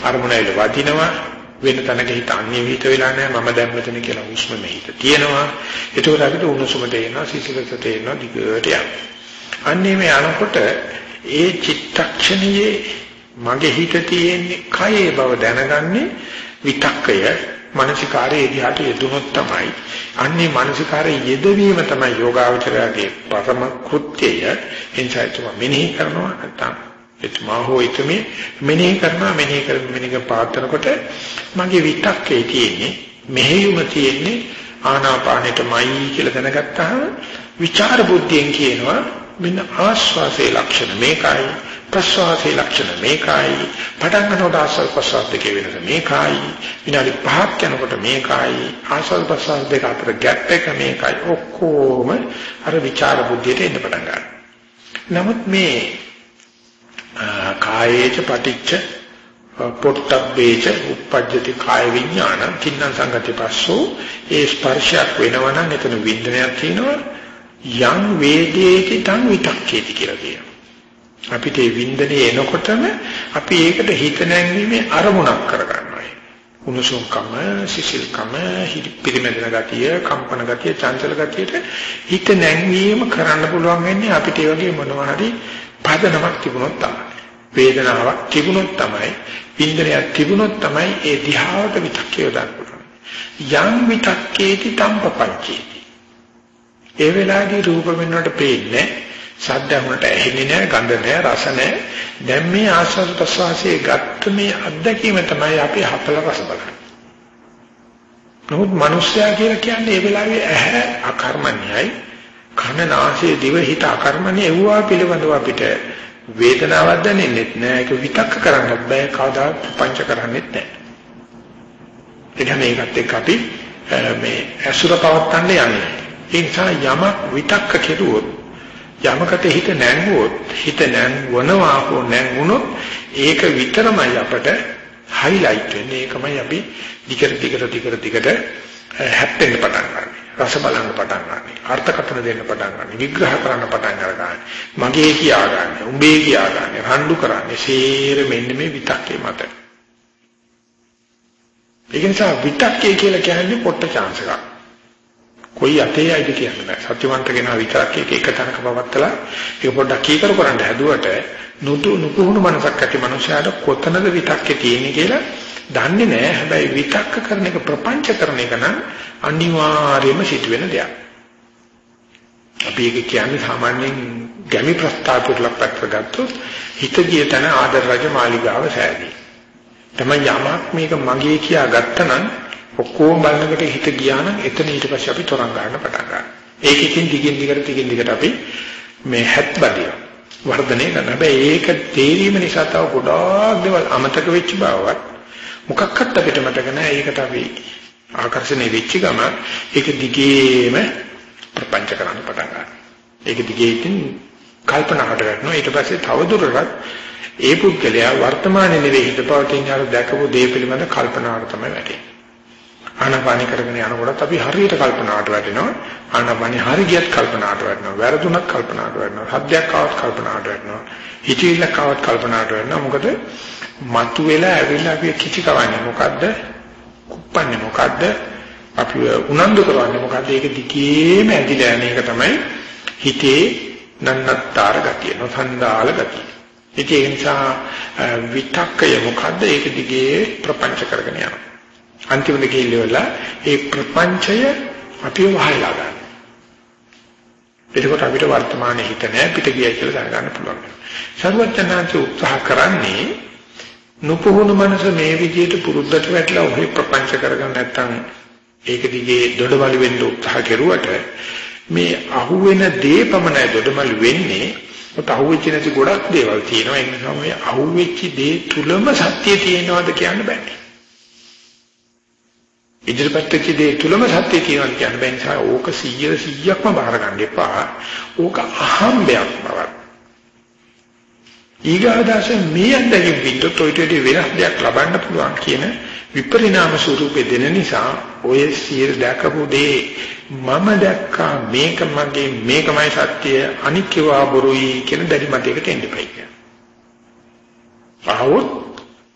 අරමුණයිල වදිනවා වෙන තැනක හිත අන්‍යවිත වෙලා නැහැ මම දැන් මෙතන කියලා හුස්ම මෙහිත තියෙනවා ඒකෝර අපිට උණුසුම තේනවා සිසිලස තේනවා දිගට යනවා අන්නේ මේ අනකොට ඒ චිත්තක්ෂණයේ මගේ හිත තියෙන්නේ කයේ බව දැනගන්නේ විතක්කය. මානසිකාරයේ එදිහාට යෙදුනොත් තමයි. අන්නේ මානසිකාරයේ යෙදවීම තමයි යෝගාවචරයේ පරම කෘත්‍යය. එනිසා තුම මෙනෙහි කරනවා නැත්නම් එතුමා හෝ එතුමේ මෙනෙහි කරනවා. මෙනෙහි කරන මෙනෙහි පාත්‍රනකොට මගේ විතක්කේ තියෙන්නේ මෙහෙයුම තියෙන්නේ ආනාපානෙටමයි කියලා දැනගත්තාම විචාර බුද්ධියෙන් කියනවා. මෙන්න ආස්වාසේ ලක්ෂණ මේකයි ප්‍රස්වාසේ ලක්ෂණ මේකයි පටන් ගන්නකොට ආස්වාද ප්‍රස්වාද දෙකේ වෙනස මේකයි විනාඩි 5ක් යනකොට මේකයි ආස්වාද ප්‍රස්වාද දෙක අතර ગેප් එක මේකයි ඔක්කොම අර විචාර බුද්ධියට එන්න පටන් ගන්නවා. නමුත් මේ කායේච පටිච්ච පොට්ටබ්බේච උප්පජ්ජති කාය විඥාන කින්න සංගති පස්සෝ ඒ ස්පර්ශයක් වෙනවනම් එතන විඳනයක් තියෙනවා යම් වේදේති තං විතක්කේති කියලා කියනවා. අපිට මේ වින්දනේ එනකොටම අපි ඒකට හිත නැංවීමේ අරමුණක් කරගන්නවා. උණුසුම්කම, සිසිල්කම, පිරිමැදෙන ගතිය, කම්පන ගතිය, චංචල ගතියට හිත නැංවීම කරන්න පුළුවන් වෙන්නේ අපිට ඒ වගේ මොනවා හරි පදනමක් තිබුණොත් තමයි. වේදනාවක් තිබුණොත් තමයි, වින්දනයක් තිබුණොත් තමයි ඒ දිහාවට විතක්කේ දාන්න පුළුවන්. යම් විතක්කේති තම්පපංචේති ඒ වෙලාවේදී රූප වෙනවට පේන්නේ සද්ද වුණට ඇහෙන්නේ නැහැ ගඳ නැහැ රස නැහැ. දැන් මේ ආස්වාද ප්‍රසවාසයේ ගත්ත මේ අත්දැකීම තමයි අපි හපල රස බලන්නේ. නමුත් මිනිස්සයා කියලා කියන්නේ ඒ වෙලාවේ ඇහැ අකර්මණ්‍යයි කන නාසය දිව හිත අකර්මණ්‍ය එවුවා පිළිබඳව අපිට වේදනාවක් දැනෙන්නේ නැහැ. ඒක විතක්ක කරන්නත් බෑ කවදා පංච කරන්නේත් නැහැ. එතන ඒකත් එක්ක අපි මේ ඇසුර පවත්තන්න යන්නේ. ඒ නිසා යමක් විතක්ක කෙරුවොත් යමකට හිත නැංගුවොත් හිත නැංවනවා හෝ නැංගුණොත් ඒක විතරමයි අපට හයිලයිට් වෙන්නේ ඒකමයි අපි දිගට දිගට දිගට දිගට හැප්පෙන්න පටන් ගන්න. රස බලන්න පටන් ගන්න. අර්ථකථන දෙන්න පටන් ගන්න. විග්‍රහ කරන්න පටන් ගන්න. මගේ කියා ගන්න. උඹේ කියා ගන්න. රණ්ඩු කරන්නේ. සේර මෙන්න මේ විතක්කේ මත. ඒක නිසා විතක්කේ කියලා කියන්නේ පොට්ට chance එකක්. කොයි අතේ ඇයිද කියන්න බෑ. සත්‍යවන්ත කෙනා විතරක් එක එක තැනක පවත්තලා ඒක පොඩ්ඩක් කීකරු කරන්න හැදුවට නුතු නුපුහුණු මනසක් ඇති මනුස්සයාට කොතනද විතක්කේ තියෙන්නේ කියලා දන්නේ නැහැ. හැබැයි විතක්ක කරන එක ප්‍රපංච කරන එක නම් අනිවාර්යයෙන්ම සිදුවෙන දෙයක්. අපි ඒක කියන්නේ සාමාන්‍යයෙන් ගැමි ප්‍රස්තාවකට ලක්පත් ගත්තොත් හිත ගිය තැන ආදර රජ මාලිගාව සෑදී. තමයි යමක් මේක මගේ කියා ගත්තනම් ඔක්කොම බලනකොට හිත ගියා නම් එතන ඊට පස්සේ අපි තරංග ගන්න පටන් ගන්නවා. ඒක ඉතින් දිගින් දිගට දිගින් දිගට අපි මේ හැත් බදිනවා. වර්ධනය කරන හැබැයි ඒක තේරීම නිසා තව ගොඩාක් දේවල් අමතක වෙච්ච බවවත් මොකක්වත් අපිට මතක නැහැ. ඒකට අපි ආකර්ෂණය වෙච්ච ගම ඒක දිගේම ප්‍රපංච කරන්න පටන් ගන්නවා. ඒක දිගේ ඉතින් කල්පනාකට වැටෙනවා. ඊට පස්සේ තවදුරටත් ඒ පුද්ගලයා වර්තමානයේ නෙවෙයි හිතපවතින අර දැකපු දේ පිළිබඳ කල්පනාවට තමයි වැටෙන්නේ. ආනාපානි කරගෙන යනකොටත් අපි හරියට කල්පනාවට වැටෙනවා. ආනාපානි හරි ගියත් කල්පනාවට වැටෙනවා. වැරදුනත් කල්පනාවට වැටෙනවා. හද්දයක් ආවත් කල්පනාවට වැටෙනවා. හිතවිල්ලක් ආවත් කල්පනාවට වැටෙනවා. මොකද මතුවෙලා ඇවිල්ලා අපි කිචි කවන්නේ මොකද්ද? කුප්පන්නේ මොකද්ද? අපි උනන්දු කරවන්නේ මොකද්ද? ඒක දිගේම ඇදිලා යන එක තමයි හිතේ නන්නත්තර ගතිය, නොසන්ඩාල ගතිය. ඒක නිසා විතක්කය මොකද්ද? ඒක දිගේ ප්‍රපංච කරගෙන යනවා. අන්තිමට ගිහිල්ලා ඒ ප්‍රපංචය අපිව වහලා ගන්න. එතකොට අපිට වර්තමානයේ හිත නැහැ පිට ගියයි කියලා දැනගන්න පුළුවන්. සර්වඥාන්ත උත්සාහ කරන්නේ නුපුහුණු මනස මේ විදිහට පුරුද්දට වැටලා ඔහි ප්‍රපංච කරගන්න නැත්නම් ඒක දිගේ දොඩවලු වෙන්න උත්සාහ කෙරුවට මේ අහුවෙන දේ පමණයි දොඩමලු වෙන්නේ ඔත අහුවෙච්ච නැති ගොඩක් දේවල් තියෙනවා ඒ නිසා මේ අහුවෙච්ච දේ තුලම සත්‍ය තියෙනවද කියන්න බෑ ඉදිරිපත් වෙච්ච දේ තුලම සත්‍ය තියෙනවා කියන්න බෑ නිසා ඕක 100 100ක්ම බාර ගන්න එපා. ඕක අහම්බයක් බවක්. ඊගාදාස මේ අන්දකින් විද්දුත් ඔය ටෙඩි වෙනස් දෙයක් ලබන්න පුළුවන් කියන විපරිණාම ස්වරූපේ දෙන නිසා ඔය සියර දැකපු දේ මම දැක්කා මේක මගේ මේකමයි සත්‍ය අනික්කවා බොරුයි කියන දැඩි මතයකට එන්න එපයි කියන. ආවොත්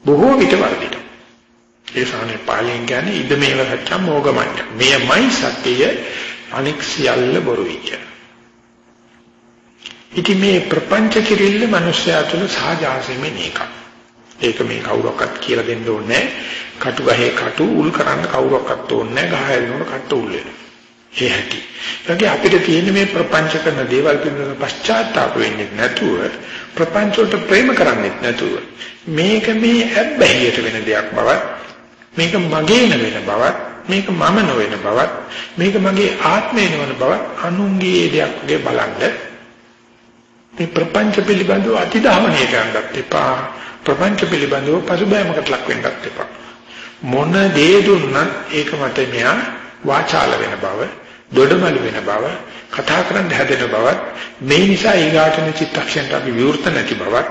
බොහෝ විට වර්ධිත. ඒ සානේ පාලියෙන් කියන්නේ ඉද මේව සත්‍යම් මොගමඤ්ඤ. මෙයමයි සත්‍යය අනික් සියල්ල බොරුයි කියන. ඉතින් මේ ප්‍රපංච කිරිල්ල මිනිස්යා තුළ සහජාසෙම නේක. ඒක මේ කවුරක්වත් කියලා දෙන්න ඕනේ කටු ගහේ කටු උල් කරන්න කවුරක්වත් ඕනේ නැහැ. ගහ හැදෙනකොට කට්ට උල් වෙනවා. ඒ හැටි. ඒකේ අපිට තියෙන මේ ප්‍රපංච කරන දේවල් පිළිබඳව පශ්චාත්තාප වෙන්නේ නැතුව ප්‍රපංච වලට ප්‍රේම කරන්නේ නැතුව මේක මේ ඇබ්බැහියට වෙන දෙයක් බවත් මේක මගේ නෙවෙන බවත් මේක මම නොවන බවත් මේක මගේ ආත්මය නොවන බවත් අනුන්ගේ දෙයක් වගේ බලන්න. මේ ප්‍රපංච පිළිබඳව අතිධාවනය කරන්නත් එපා. ප්‍රපංච පිළිබඳව පසුබෑමකට ලක් වෙන්නත් එපා. මොන දේ දුන්නත් ඒක මත මෙයා වාචාල වෙන බව දොඩමළු වෙන බව කතා කරන්න හැදෙන බවත් මේ නිසා ඊගාටන චිත්තක්ෂණයට අපි විවෘත නැති බවත්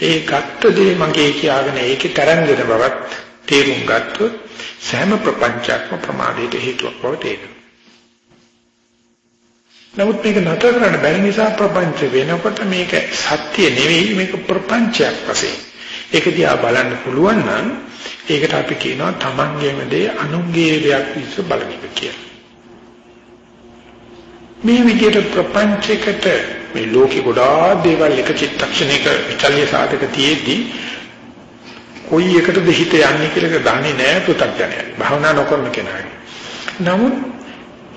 ඒ ගත්ත දේ මගේ කියාගෙන ඒකේ තරංග දෙන බවත් තේරුම් ගත්තොත් සෑම ප්‍රපංචයක්ම ප්‍රමාදයට හේතුවක් බව තේරෙනවා. නමුත් මේක නතර කරන්න බැරි නිසා ප්‍රපංච වෙනකොට මේක සත්‍ය නෙවෙයි මේක ප්‍රපංචයක් වශයෙන්. ඒක දිහා බලන්න පුළුවන් නම් ඒකට අපි කියනවා තමන්ගේම දේ අනුන්ගේ දෙයක් විස බලන එක කියලා. මේ විදිහට ප්‍රපංචයකට මේ ලෝකේ ගොඩාක් දේවල් එක චිත්තක්ෂණයක විචල්්‍ය සාධක තියේදී කොයි එකටද හිත යන්නේ කියලා දන්නේ නැහැ පුතග්ජනයා. භාවනා නොකරන කෙනාගේ. නමුත්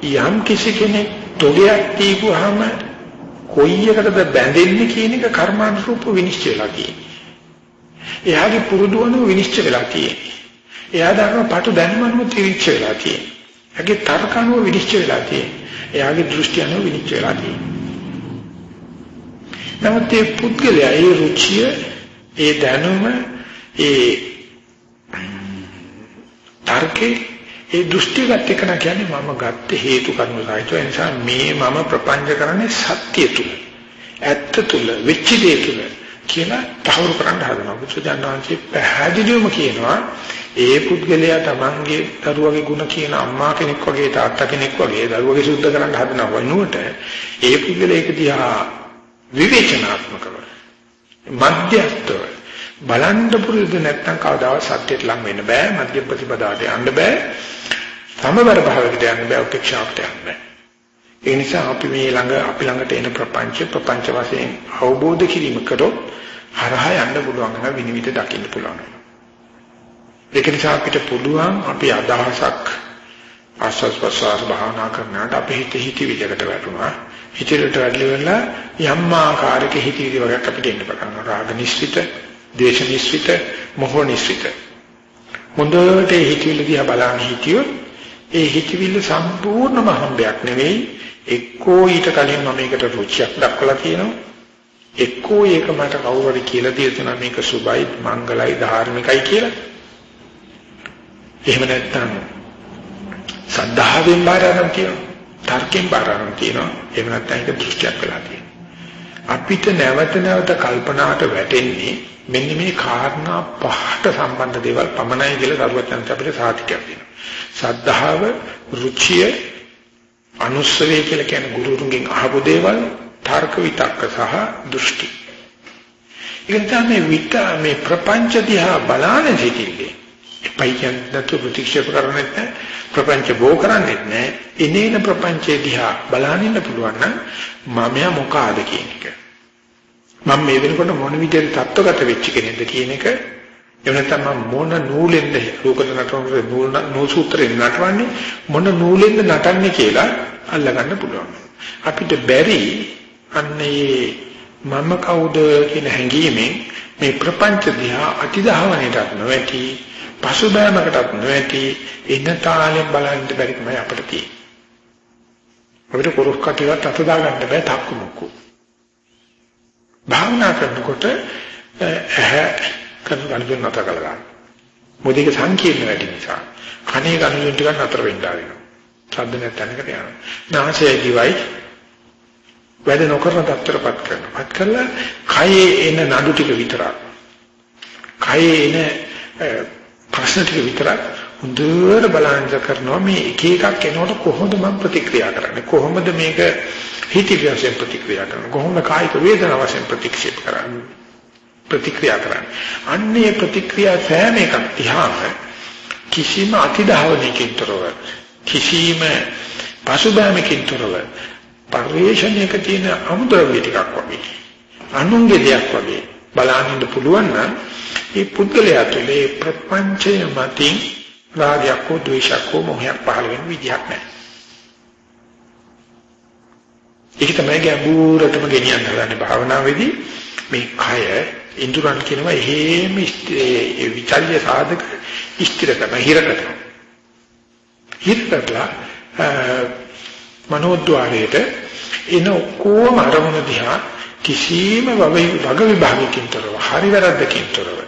යම් කිසි කෙනෙක් තොගයක් දීපුවාම කොයි එකටද බැඳෙන්නේ කියන එක කර්මානුරූප විනිශ්චය වෙලා තියෙන්නේ. එයාගේ පුරුදු වුණු විනිශ්චය වෙලා තියෙන්නේ. එයා දන්න පාටු දැනුමම විනිශ්චය වෙලා තියෙන්නේ. එයාගේ තර්කණුව විනිශ්චය වෙලා තියෙන්නේ. එයාගේ දෘෂ්ටි අනුව විනිශ්චය වෙලා තියෙන්නේ. නමුත් මේ පුද්ගලයා ඒ රුචිය ඒ දැනුම ඒ තර්කේ ඒ දෘෂ්ටිගත එකන කියන්නේ මම ගත්ත හේතු කර්ම සාහිත්‍ය නිසා මේ මම ප්‍රපංච කරන්නේ සත්‍ය තුල. ඇත්ත තුල වෙච්ච දේ තුල කියලා තහවුරු කරන්න හදනවා. බුදුජානනාංශේ පැහැදිලිවම කියනවා ඒ පුද්ගලයා තමන්ගේ දරුවගේ ಗುಣ කියන අම්මා කෙනෙක් වගේ තාත්තා කෙනෙක් වගේ දරුවගේ සුද්ධ කරන්න හදනවා වුණුවට ඒ පුද්ගලයා දිහා විවේචනාත්මකව මධ්‍යස්තව බලන්න පුරුදු නැත්නම් කවදාවත් සත්‍යයට ලං වෙන්න බෑ මධ්‍ය ප්‍රතිපදාවට යන්න බෑ. සමවර භාවයකට යන්න බෑ උපේක්ෂාවට යන්න බෑ. ඒ නිසා අපි මේ ළඟ අපි ළඟට එන ප්‍රපංච ප්‍රපංච වශයෙන් අවබෝධ කිරීම කරොත් හරහා යන්න පුළුවන් වෙන විනිවිද දකින්න පුළුවන් ඒක නිසා අපිට පුළුවන් අපි අදහසක් ආස්වාස් ප්‍රසවාස භාවනා කරනාට අපේ හිත හිතවිලකට වැටුණා. හිතේට වැටලිවලා යම් ආකාරයක හිතවිලි වගේක් අපිට එන්න පටන් ගන්නවා. රාග නිශ්චිත ද්වේෂ නිස්සිත මොහ නිස්සිත හොඳට හිතවිලි දිහා බලන්න හිටියොත් ඒ හිතවිල්ල සම්පූර්ණම හම්බයක් නෙවෙයි. එක්කෝ ඊට කලින් මම මේකට රුචියක් දක්වලා තියෙනවා. එක්කෝ ඒක මට කවුරු හරි කියලා දෙන්න මේක සුබයි මංගලයි ධාර්මිකයි කියලා. එහෙම නැත්නම් සද්ධාවෙන් බාරගෙන කියනවා තර්කයෙන් බාරගෙන කියනවා එහෙම නැත්නම් ඒක දෘෂ්ටියක් වෙලා තියෙනවා. අපිට නැවත නැවත කල්පනාට වැටෙන්නේ මෙන්න මේ කාරණා පහට සම්බන්ධ දේවල් පමණයි කියලා දරුවත් අපිට සාතිකයක් දෙනවා සද්ධාව රුචිය අනුස්සවේ කියලා කියන ගුරුතුන්ගෙන් අහපු දේවල් තර්ක විතක්ක සහ දෘෂ්ටි. ඒක තමයි විත මේ ප්‍රපංච දිහා බලන සිටින්නේ. එපයි කියන්නේ ප්‍රතික්ෂේප කරන්නේ නැහැ. ප්‍රපංච බෝ කරන්නේ නැහැ. එනේන ප්‍රපංචේ දිහා බලනින්න පුළුවන් නම් මමයා මොකාද කියන එක. මම මේ වෙනකොට මොන විදිහට தත්වගත වෙච්ච කෙනෙක්ද කියන එක එහෙම නැත්නම් මම මොන නූලෙන්ද ලෝකද නටවන්නේ නූල් නූල් සූත්‍රයෙන් නටවන්නේ මොන නූලෙන්ද නටන්නේ කියලා අල්ලගන්න පුළුවන්. අපිට බැරි අන්නේ මම කවුද කියන හැඟීමෙන් මේ ප්‍රපංච දිහා අතිදහවණයටත් නොවැටි පසුබෑමකටත් නොවැටි එන තාලෙන් බලන්න බැරි තමයි අපිට තියෙන්නේ. අපිට කොරස් කටියට අත දාගන්න බෑ තක්කු මුක්කු. භාවනා කරනකොට ඇහැ කරන ගණන් නැතර කරගන්න. මොකද ඒක සංකීර්ණ වැඩි නිසා. කනේ ගණන් ටිකක් නතර වෙන්න ආරිනවා. ශබ්ද නැත්නම්කට යනවා. නාසය දිවයි වැඩ නොකරන තත්ත්වයටපත් කරනවා. පත් කරලා කයේ එන නඩු ටික විතරක්. කයේ එන ප්‍රශ්න ටික විතරක් හොඳට බලන්න කරනවා. මේ එක එකක් එනකොට කොහොමද මම ප්‍රතික්‍රියා කරන්නේ? කොහොමද මේක හිතවිලියෙන් ප්‍රතික්‍රියා කරන්නේ? කොහොමද කායික වේදනාව වශයෙන් ප්‍රතික්ෂේප කරන්නේ? ප්‍රතික්‍රියා කරන්නේ. අන්නේ ප්‍රතික්‍රියා සෑම එකක් තියාම කිසිම අතිධාවනයකින් තොරව කිසිම පසුබෑමකින් තොරව පරිවේශණයක තියෙන අමුද්‍රව්‍ය ටිකක් වගේ අනුන්ගේ දෙයක් වගේ බලන්න පුළුවන් නම් මේ පුද්ගලයා තුළ ඒ ප්‍රපංචය මතින් රාගයක් හෝ ද්වේෂයක් හෝ මොහයක් පහළ වෙන විදිහක් නැහැ. ඒක තමයි ගැඹුරටම ගෙනියන්න හදන්නේ භාවනාවේදී මේ කය ඉන්ද්‍රයන් කියනවා එහෙම විචල්්‍ය සාධක ස්ථිර කරන හිර කරනවා. හිර කරලා මනෝද්වාරයට එන ඔක්කොම අරමුණ දිහා කිසිම වග විභාගකින් තොරව හරි වැරද්දකින් තොරව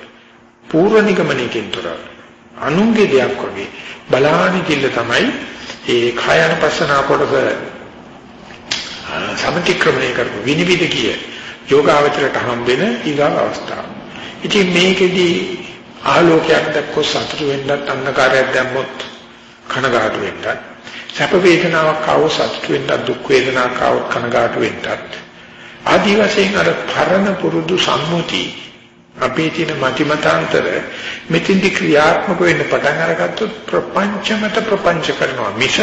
පූර්ව නිගමනයකින් තොරව අනුන්ගේ දෙයක් වගේ බලාහනි කිල්ල තමයි ඒ කායන පස්සනා කොටස සමතික්‍රමණය කරපු විනිවිද කිය යෝගාවචරයට හම්බෙන ඊගා අවස්ථාව. ඉතින් මේකෙදී ආලෝකයක් දැක්කොත් සතුට වෙන්නත් අන්ධකාරයක් දැම්මොත් කනගාටු වෙන්නත් සැප වේදනාවක් ආවොත් සතුට වෙන්නත් දුක් වේදනාවක් ආවොත් කනගාටු වෙන්නත් ආදි වශයෙන් අර පරණ පුරුදු සම්මුති අපේ තියෙන මතිමතාන්තර මෙතින්දි ක්‍රියාත්මක වෙන්න පටන් අරගත්තොත් ප්‍රපංචමත ප්‍රපංච කරනවා මිස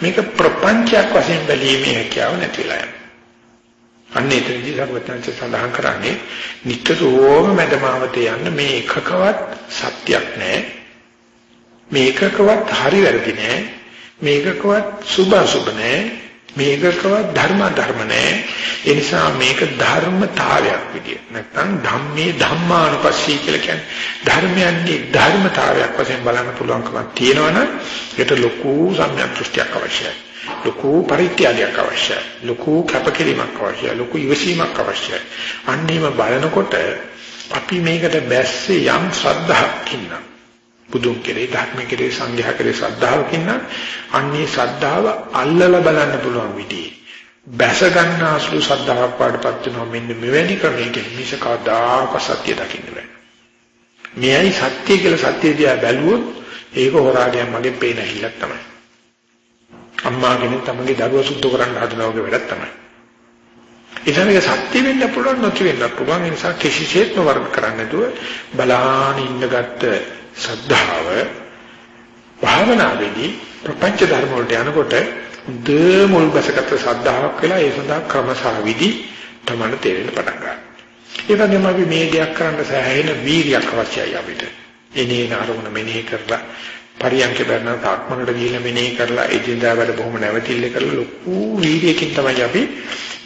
මේක ප්‍රපංචයක් වශයෙන් බැලීමේ හැකියාව නැතිලා යනවා. අන්න එතනදී සර්වඥාන්ත සඳහන් කරන්නේ නිතරම මැදමාවතේ යන්න මේ එකකවත් සත්‍යක් නැහැ. මේ එකකවත් හරි වැරදි නැහැ. මේකකවත් සුභ අසුභ නැහැ මේකකවත් ධර්ම ධර්ම නැහැ ඒ නිසා මේක ධර්මතාවයක් විදියට. නැත්නම් ධම්මේ ධම්මානුපස්සී කියලා කියන්නේ ධර්මයන්ගේ ධර්මතාවයක් වශයෙන් බලන්න පුළුවන්කමක් තියෙනවනම් ඒකට ලොකු සම්‍යක් දෘෂ්ටියක් අවශ්‍යයි. ලොකු පරිත්‍යාගයක් අවශ්‍යයි. ලොකු කැපකිරීමක් අවශ්‍යයි. ලොකු ඉවසීමක් අවශ්‍යයි. අන්නේම බලනකොට අපි මේකට බැස්සේ යම් ශ්‍රද්ධාවක් ඉන්නවා. බුදුන් කෙරේ ධර්ම කෙරේ සංඝයා කෙරේ ශ්‍රද්ධාවකින් නම් අන්නේ ශ්‍රද්ධාව අල්ලලා බලන්න පුළුවන් විදිහේ බැස ගන්න අසලු ශ්‍රද්ධාවක් පාඩපත් වෙනවා මෙන්න මෙවැනි ක්‍රමයකින් මිස කවදාක සත්‍ය දකින්න බෑ. මෙයයි සත්‍ය කියලා සත්‍ය දිහා බැලුවොත් ඒක හොරාගෙන මගේ පේන හිලක් තමයි. අම්මා කෙනෙක් තමගේ දරුවා සුද්ධ කරන්න හදනවා වගේ වැඩක් තමයි. ඒසමක සත්‍ය වෙන්න පුළුවන් නැති වෙන්න පුළුවන් ඒ නිසා කිසිසේත්ම වර්ධ කරන්න නැතුව බලාන ඉන්නගත්ත සද්ධාව භාවනාවේදී ප්‍රපංච ධර්ම වලට යනකොට ද මුල් බසකට සද්ධාාවක් වෙලා ඒ සඳහා ක්‍රමසහ විදි තමයි තේරෙන්න පටන් ගන්නවා. ඒ වගේම අපි මේ දෙයක් කරන්න සෑහෙන වීර්යයක් අවශ්‍යයි අපිට. එනේ අරමුණ මෙනෙහි කරලා පරියන්ක බරන තාක්මනට ගිහිල්ලා මෙනෙහි කරලා එදිනදා වැඩ බොහොම නැවතිල්ල කරලා ලොකු වීර්යකින් තමයි අපි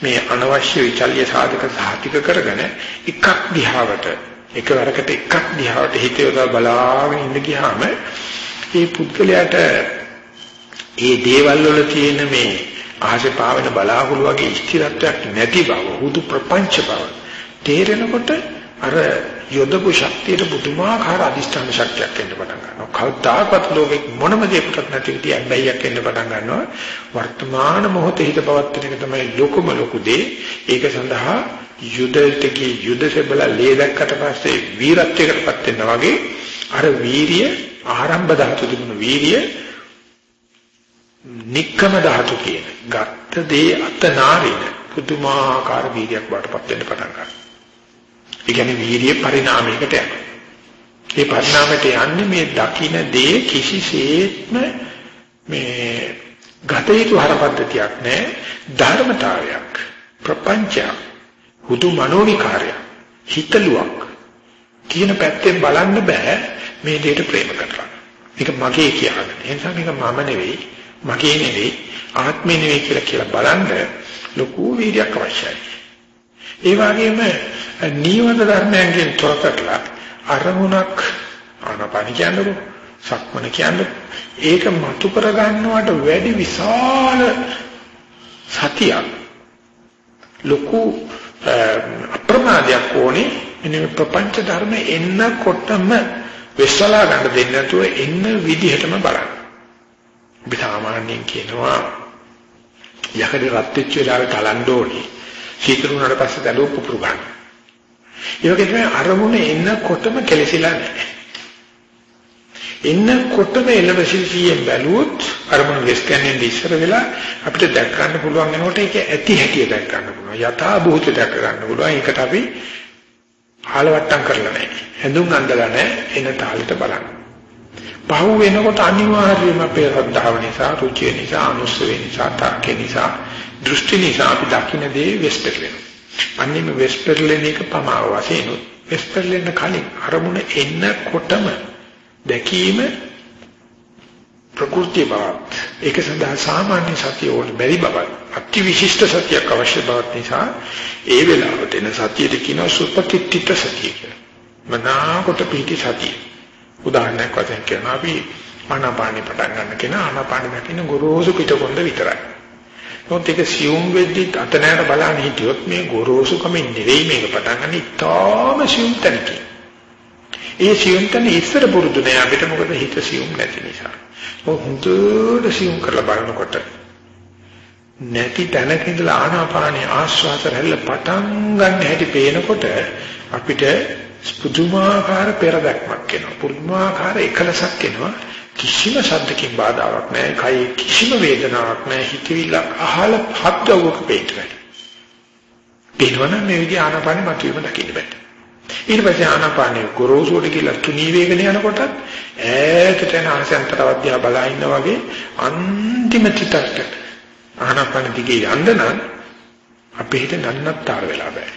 මේ අනවශ්‍ය විචල්්‍ය සාධක සාතික කරගෙන එකක් දිහාවට එකවරකට එකක් දිහාට හිත යොදා බලාගෙන ඉන්න ගියාම මේ පුද්ගලයාට ඒ දේවල් වල තියෙන මේ ආශේ පාවෙන බලාකුළු වගේ ස්ථිරත්වයක් නැති බව, හුදු ප්‍රපංච බව තේරෙනකොට අර යොදපු ශක්තියට පුදුමාකාර අදිෂ්ඨාන ශක්තියක් එන්න පටන් ගන්නවා. කවදාකවත් ලෝකෙ මොනම දෙයකට නැති විදිහ බැහැයක් එන්න පටන් ගන්නවා. වර්තමාන මොහොතේ හිත පවත්වන එක තමයි ලොකුම ලොකු දේ. ඒක සඳහා යුදෙටකී යුදසෙබල ලේ දැක්කට පස්සේ වීරත්වයකටපත් වෙනවා වගේ අර වීරිය ආරම්භ ධාතු තිබුණු වීරිය නික්කම ධාතු කියන ගත්ත දේ අතනාරින පුදුමාකාර වීර්යයක් වඩපත් වෙන්න පටන් ගන්නවා. ඒ කියන්නේ වීර්ය පරිණාමයකට යනවා. ඒ පරිණාමයට යන්නේ මේ දකින්න දේ කිසිසේත්ම මේ ගත යුතු හරපද්ධතියක් නෑ ධර්මතාවයක් ප්‍රපංචයක් හුදු මනෝවිකාරයක් හිතලුවක් කියන පැත්තෙන් බලන්න බෑ මේ දෙයට ප්‍රේම කරලා. මේක මගේ කියන්නේ. ඒ නිසා මේක මම නෙවෙයි මගේ නෙවෙයි ආත්මේ නෙවෙයි කියලා කියලා බලන්න ලොකු වීර්යයක් අවශ්‍යයි. ඒ වගේම නීවර ධර්මයන්ගෙන් තොර කරලා අරමුණක් ආනපාන කියන්නේ සක්මන කියන්නේ ඒක මතු කර ගන්නවට වැඩි විශාල සතියක් ලොකු අප්‍රමාදයක් ඕනේ එනේ ප්‍රපංච ධර්ම එන්නකොටම වෙස්සලා ගන්න දෙන්නේ නැතුව එන්න විදිහටම බලන්න. අපි සාමාන්‍යයෙන් කියනවා යකඩ රත් වෙච්ච වෙලාවේ කලන්න ඕනේ. සීතලුණාට පස්සේ දලුව පුපුරු ගන්න. ඒ වගේ තමයි අරමුණ එන්නකොටම කෙලසිලා නැහැ. එන්නකොටම එළවසිසියෙන් බැලුවොත් අරමුණ වෙස් ගන්න ඉස්සර වෙලා අපිට දැක් ගන්න පුළුවන් වෙනකොට ඒක ඇති හැටි දැක් ගන්න පුළුවන්. යථා භූත දැක් ගන්න පුළුවන්. ඒකට අපි ආලවට්ටම් කරලා නැහැ. හැඳුම් අඳලා නැහැ. එන තාලෙට බලන්න. පහු වෙනකොට අනිවාර්යයෙන්ම අපේ ශ්‍රද්ධාව නිසා, රුචිය නිසා, අනුස්සවේ නිසා, තාක්කේ නිසා, දෘෂ්ටි නිසා අපි දකින්න දේ වෙස්පර් වෙනවා. අන්නේම වෙස්පර්ලෙන එක පමාව වශයෙන් වෙස්පර්ලෙන කලින් අරමුණ එන්නකොටම දැකීම ප්‍රකෘති බවත් ඒක සඳහා සාමාන්‍ය සතිය ඕන බැරි බවත් අති විශිෂ්ට සතියක් අවශ්‍ය බවත් නිසා ඒ වෙලාවට එන සතියට කියනවා සුපතිත්‍ත්‍ය සතිය කියලා. මනාකොට පිටි සතිය. උදාහරණයක් වශයෙන් කියනවා අපි ආනාපානෙ පටන් ගන්න කෙනා ආනාපානෙ දකින්න ගොරෝසු පිටකොන්ද විතරයි. මොකද ඒක සියුම් වෙද්දි අතනෑර බලන්න හිටියොත් මේ ගොරෝසු කමින් නෙවෙයි මේක පටන් ගන්න ඉතාම සියුම් තැනකින්. ඒ සියුම් තැන ඉස්සර පුරුදු නෑ අපිට මොකද හිත සියුම් නැති නිසා. මොකද හුදුට සියුම් කරලා බලනකොට නැති තැනක ඉඳලා ආනාපානිය ආශ්වාස රැල්ල පටන් ගන්න හැටි පේනකොට අපිට පුදුමාකාර පෙරදක්මක් එනවා. පුදුමාකාර එකලසක් එනවා. කිසිම ශබ්දකින් බාධාවක් නැහැ. කයි කිසිම වේදනාවක් නැහැ. හිතවිල්ල අහල හත්වක පිටරයි. පිනවන මේ විදිහ ආනාපානෙ මතුවෙම දකින්න බෑ. ඊට පස්සේ ආනාපානෙ ගොරෝසුට කියලා තුනී වේගන යනකොට ඈතට යන ආසන්තරවත් දිහා බලා ඉන්න වගේ අන්තිම තිතට ආනාපාන දිගේ යන්න නම් අපේ හිත නන්නත්තර වෙලා බෑ.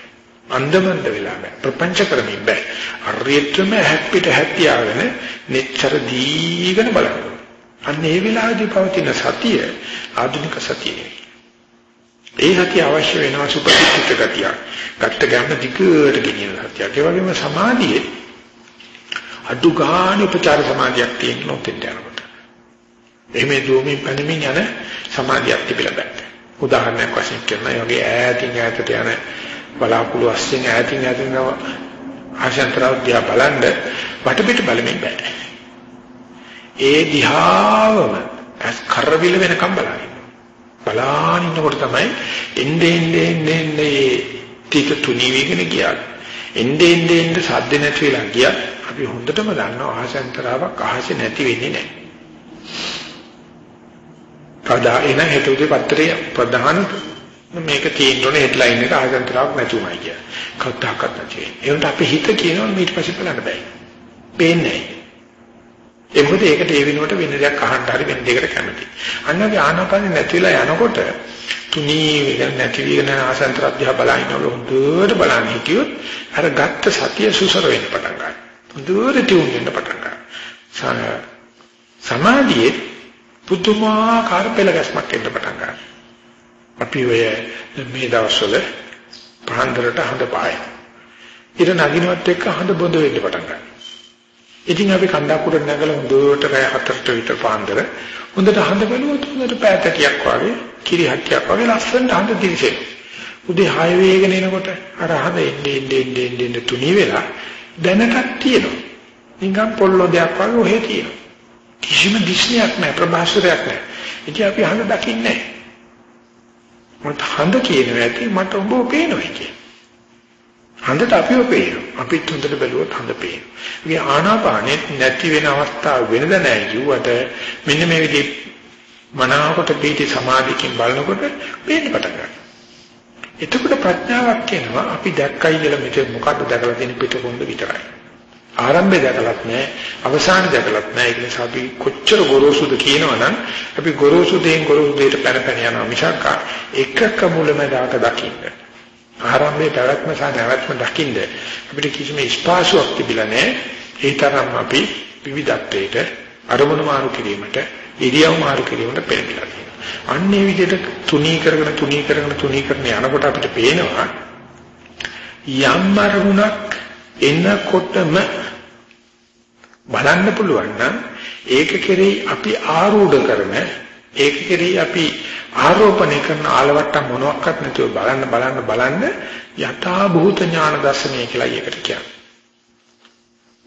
අන්දමන්ද වෙලා බෑ. ප්‍රපංච කරමින් බෑ. හරියටම හැප්පිට හැප්පියාගෙන netතර දීගෙන බලන්න. අන්න ඒ වෙලාවේදී පවතින සතිය ආධුනික සතිය. ඒ සතිය අවශ්‍ය වෙනවා සුපතිච්ච ගතිය. ගත්ත ගන්න දිගට ගෙනියන සතිය. ඒ වගේම සමාධියේ අඩු ගන්න උපචාර සමාධියක් තියෙන නොතෙන්ට යනකොට. එහෙම දුවමින් පැනමින් යන සමාධියක් තිබිලා බෑ. උදාහරණයක් වශයෙන් කියනවා ඒ වගේ ඈතින් ඈතට යන බලාකුළු අස්සෙන් ඈතින් ඈතින් ආශාන්තරව දිහා බලන්න වටපිට බලමින් බෑ. ඒ දිහාවම ඇස් කරවිල වෙනකම් බලන්න. බලාන ඉන්නකොට තමයි එන්නේ එන්නේ එන්නේ ටික තුනී වෙගෙන ගියා. එන්නේ එන්නේ එන්නේ සද්ද නැති වෙලා ගියා. අපි හොඳටම දන්නවා ආශාන්තරාවක් අහසේ නැති වෙන්නේ නැහැ. කවදා එන හෙට උදේ පත්‍රයේ ප්‍රධාන මේක තියෙන්නේ හෙඩ්ලයින් එක ආගන්තුරාවක් නැතුමයි කිය. කවදාකවත් නැති. ඒ වුණත් අපේ හිත කියනවා ඊට පස්සේ බලන්න බෑ. පේන්නේ නැහැ. ඒ මොකද ඒකට ඒ වෙනුවට වෙන දෙයක් අහන්න හරි වෙන දෙයකට කැමති. අන්නගේ ආනාපානෙ නැතිලා යනකොට තුනී වෙන නැති වෙන ආසන්තර අධ්‍යා බලනකොට හොඳට බලන්න හිටියොත් අර ගත්ත සතිය සුසර වෙන්න පටන් ගන්නවා. හොඳට ටියුන් වෙන්න පටන් ගන්නවා. සමාධියේ පුදුමාකාර පෙළගස්මක් එන්න පටන් ගන්නවා. අපි ඔය මේ දවස්වල පහන්දරට හඳ පාය. ඊට නගිනවත් එක්ක හඳ බොඳ වෙන්න පටන් ගන්නවා. ඉතින් අපි කන්දාකුර නැගලා හොඳට රැය හතරට විතර පාන්දර හොඳට හඳ බැලුවොත් හොඳට පෑතටියක් වගේ කිරි හක්කියක් වගේ ලස්සනට හඳ දිවිසෙනවා. උදේ 6 වේගෙන එනකොට අර හඳ එන්නේ එන්නේ එන්නේ එන්නේ තුනී වෙලා දැනටත් තියෙනවා. නිකන් පොල්ලොදයක් වගේ ඔහෙ තියෙනවා. කිසිම දිස්නයක් නැහැ ප්‍රභාස්වරයක් නැහැ. ඉතින් අපි හඳ දකින්නේ නැහැ. මට හඳ කියනවා ඇති මට ඔබ පේනවා කියන්නේ. හඳට අපිව පේනවා. අපිත් හොඳට බැලුවොත් හඳ පේනවා. මේ ආනාපානෙත් නැති වෙන අවස්ථාව වෙනද නැහැ කිව්වට මෙන්න මේ විදිහේ මනාවකට පිටි සමාධියකින් බලනකොට පේන්න පටන් ගන්නවා. එතකොට ප්‍රඥාවක් කියනවා අපි දැක්කයි කියලා මෙතන මොකද්ද දැකලා තියෙන පිටකොන්ද විතරයි. ආරම්භය දැකලත් නැහැ, අවසානය දැකලත් නැහැ. ඒ නිසා අපි කොච්චර ගොරෝසුද කියනවනම් අපි ගොරෝසු දෙයින් ගොරෝසු දෙයට පැන පැන යනවා මිසක් එකක මුලමදාක දකින්න. ආරම්භයේ පැවැත්ම සහ නැවැත්ම දකින්න අපිට කිසිම ස්පාසුවක් තිබිලා නැහැ. ඒ තරම් අපි විවිධත්වයට අරමුණු මාරු කිරීමට, ඉරියව් මාරු කිරීමට පෙළඹිලා තියෙනවා. අන්නේ විදිහට තුනී කරගෙන තුනී කරගෙන තුනී කරගෙන යනකොට අපිට පේනවා යම් අරමුණක් එනකොටම බලන්න පුළුවන් නම් ඒක කෙරෙහි අපි ආරූඪ කරන ඒක කෙරෙහි අපි ආරෝපණය කරන ආලවට්ටම් මොනවත් නැතුව බලන්න බලන්න බලන්න යථා භූත ඥාන දර්ශනය කියලා ඒකට කියන්නේ.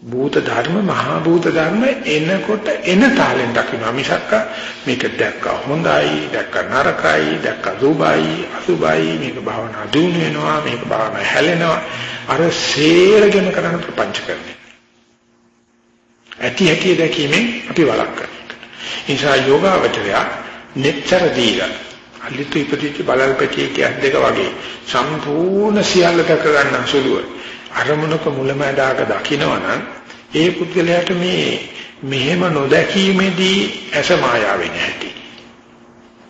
භූත ධර්ම මහා භූත ධර්ම එනකොට එන තාලෙන් දකින්න මිසක්ක මේක දැක්කා හොඳයි දැක්කා නරකයි දැක්කා දුබයි අසුබයි මේක භාවනා දුණු වෙනවා මේක භාවනා හැලෙනවා. අර සේරගෙන කරන ප්‍රපංච කරන්නේ. ඇති ඇති දැකීමෙන් අපි වළක්වනවා. නිසා යෝගාවචරය නෙච්චර දීලා අලිතු ඉපදිච්ච බලල් පැටියෙක් ඇස් දෙක වගේ සම්පූර්ණ සියල්ල දක ගන්න සුළුව අරමුණක මුලමඳාක දකිනවනම් ඒ පුද්ගලයාට මේ මෙහෙම නොදැකීමේදී ඇස මායාවෙන්නේ නැහැටි.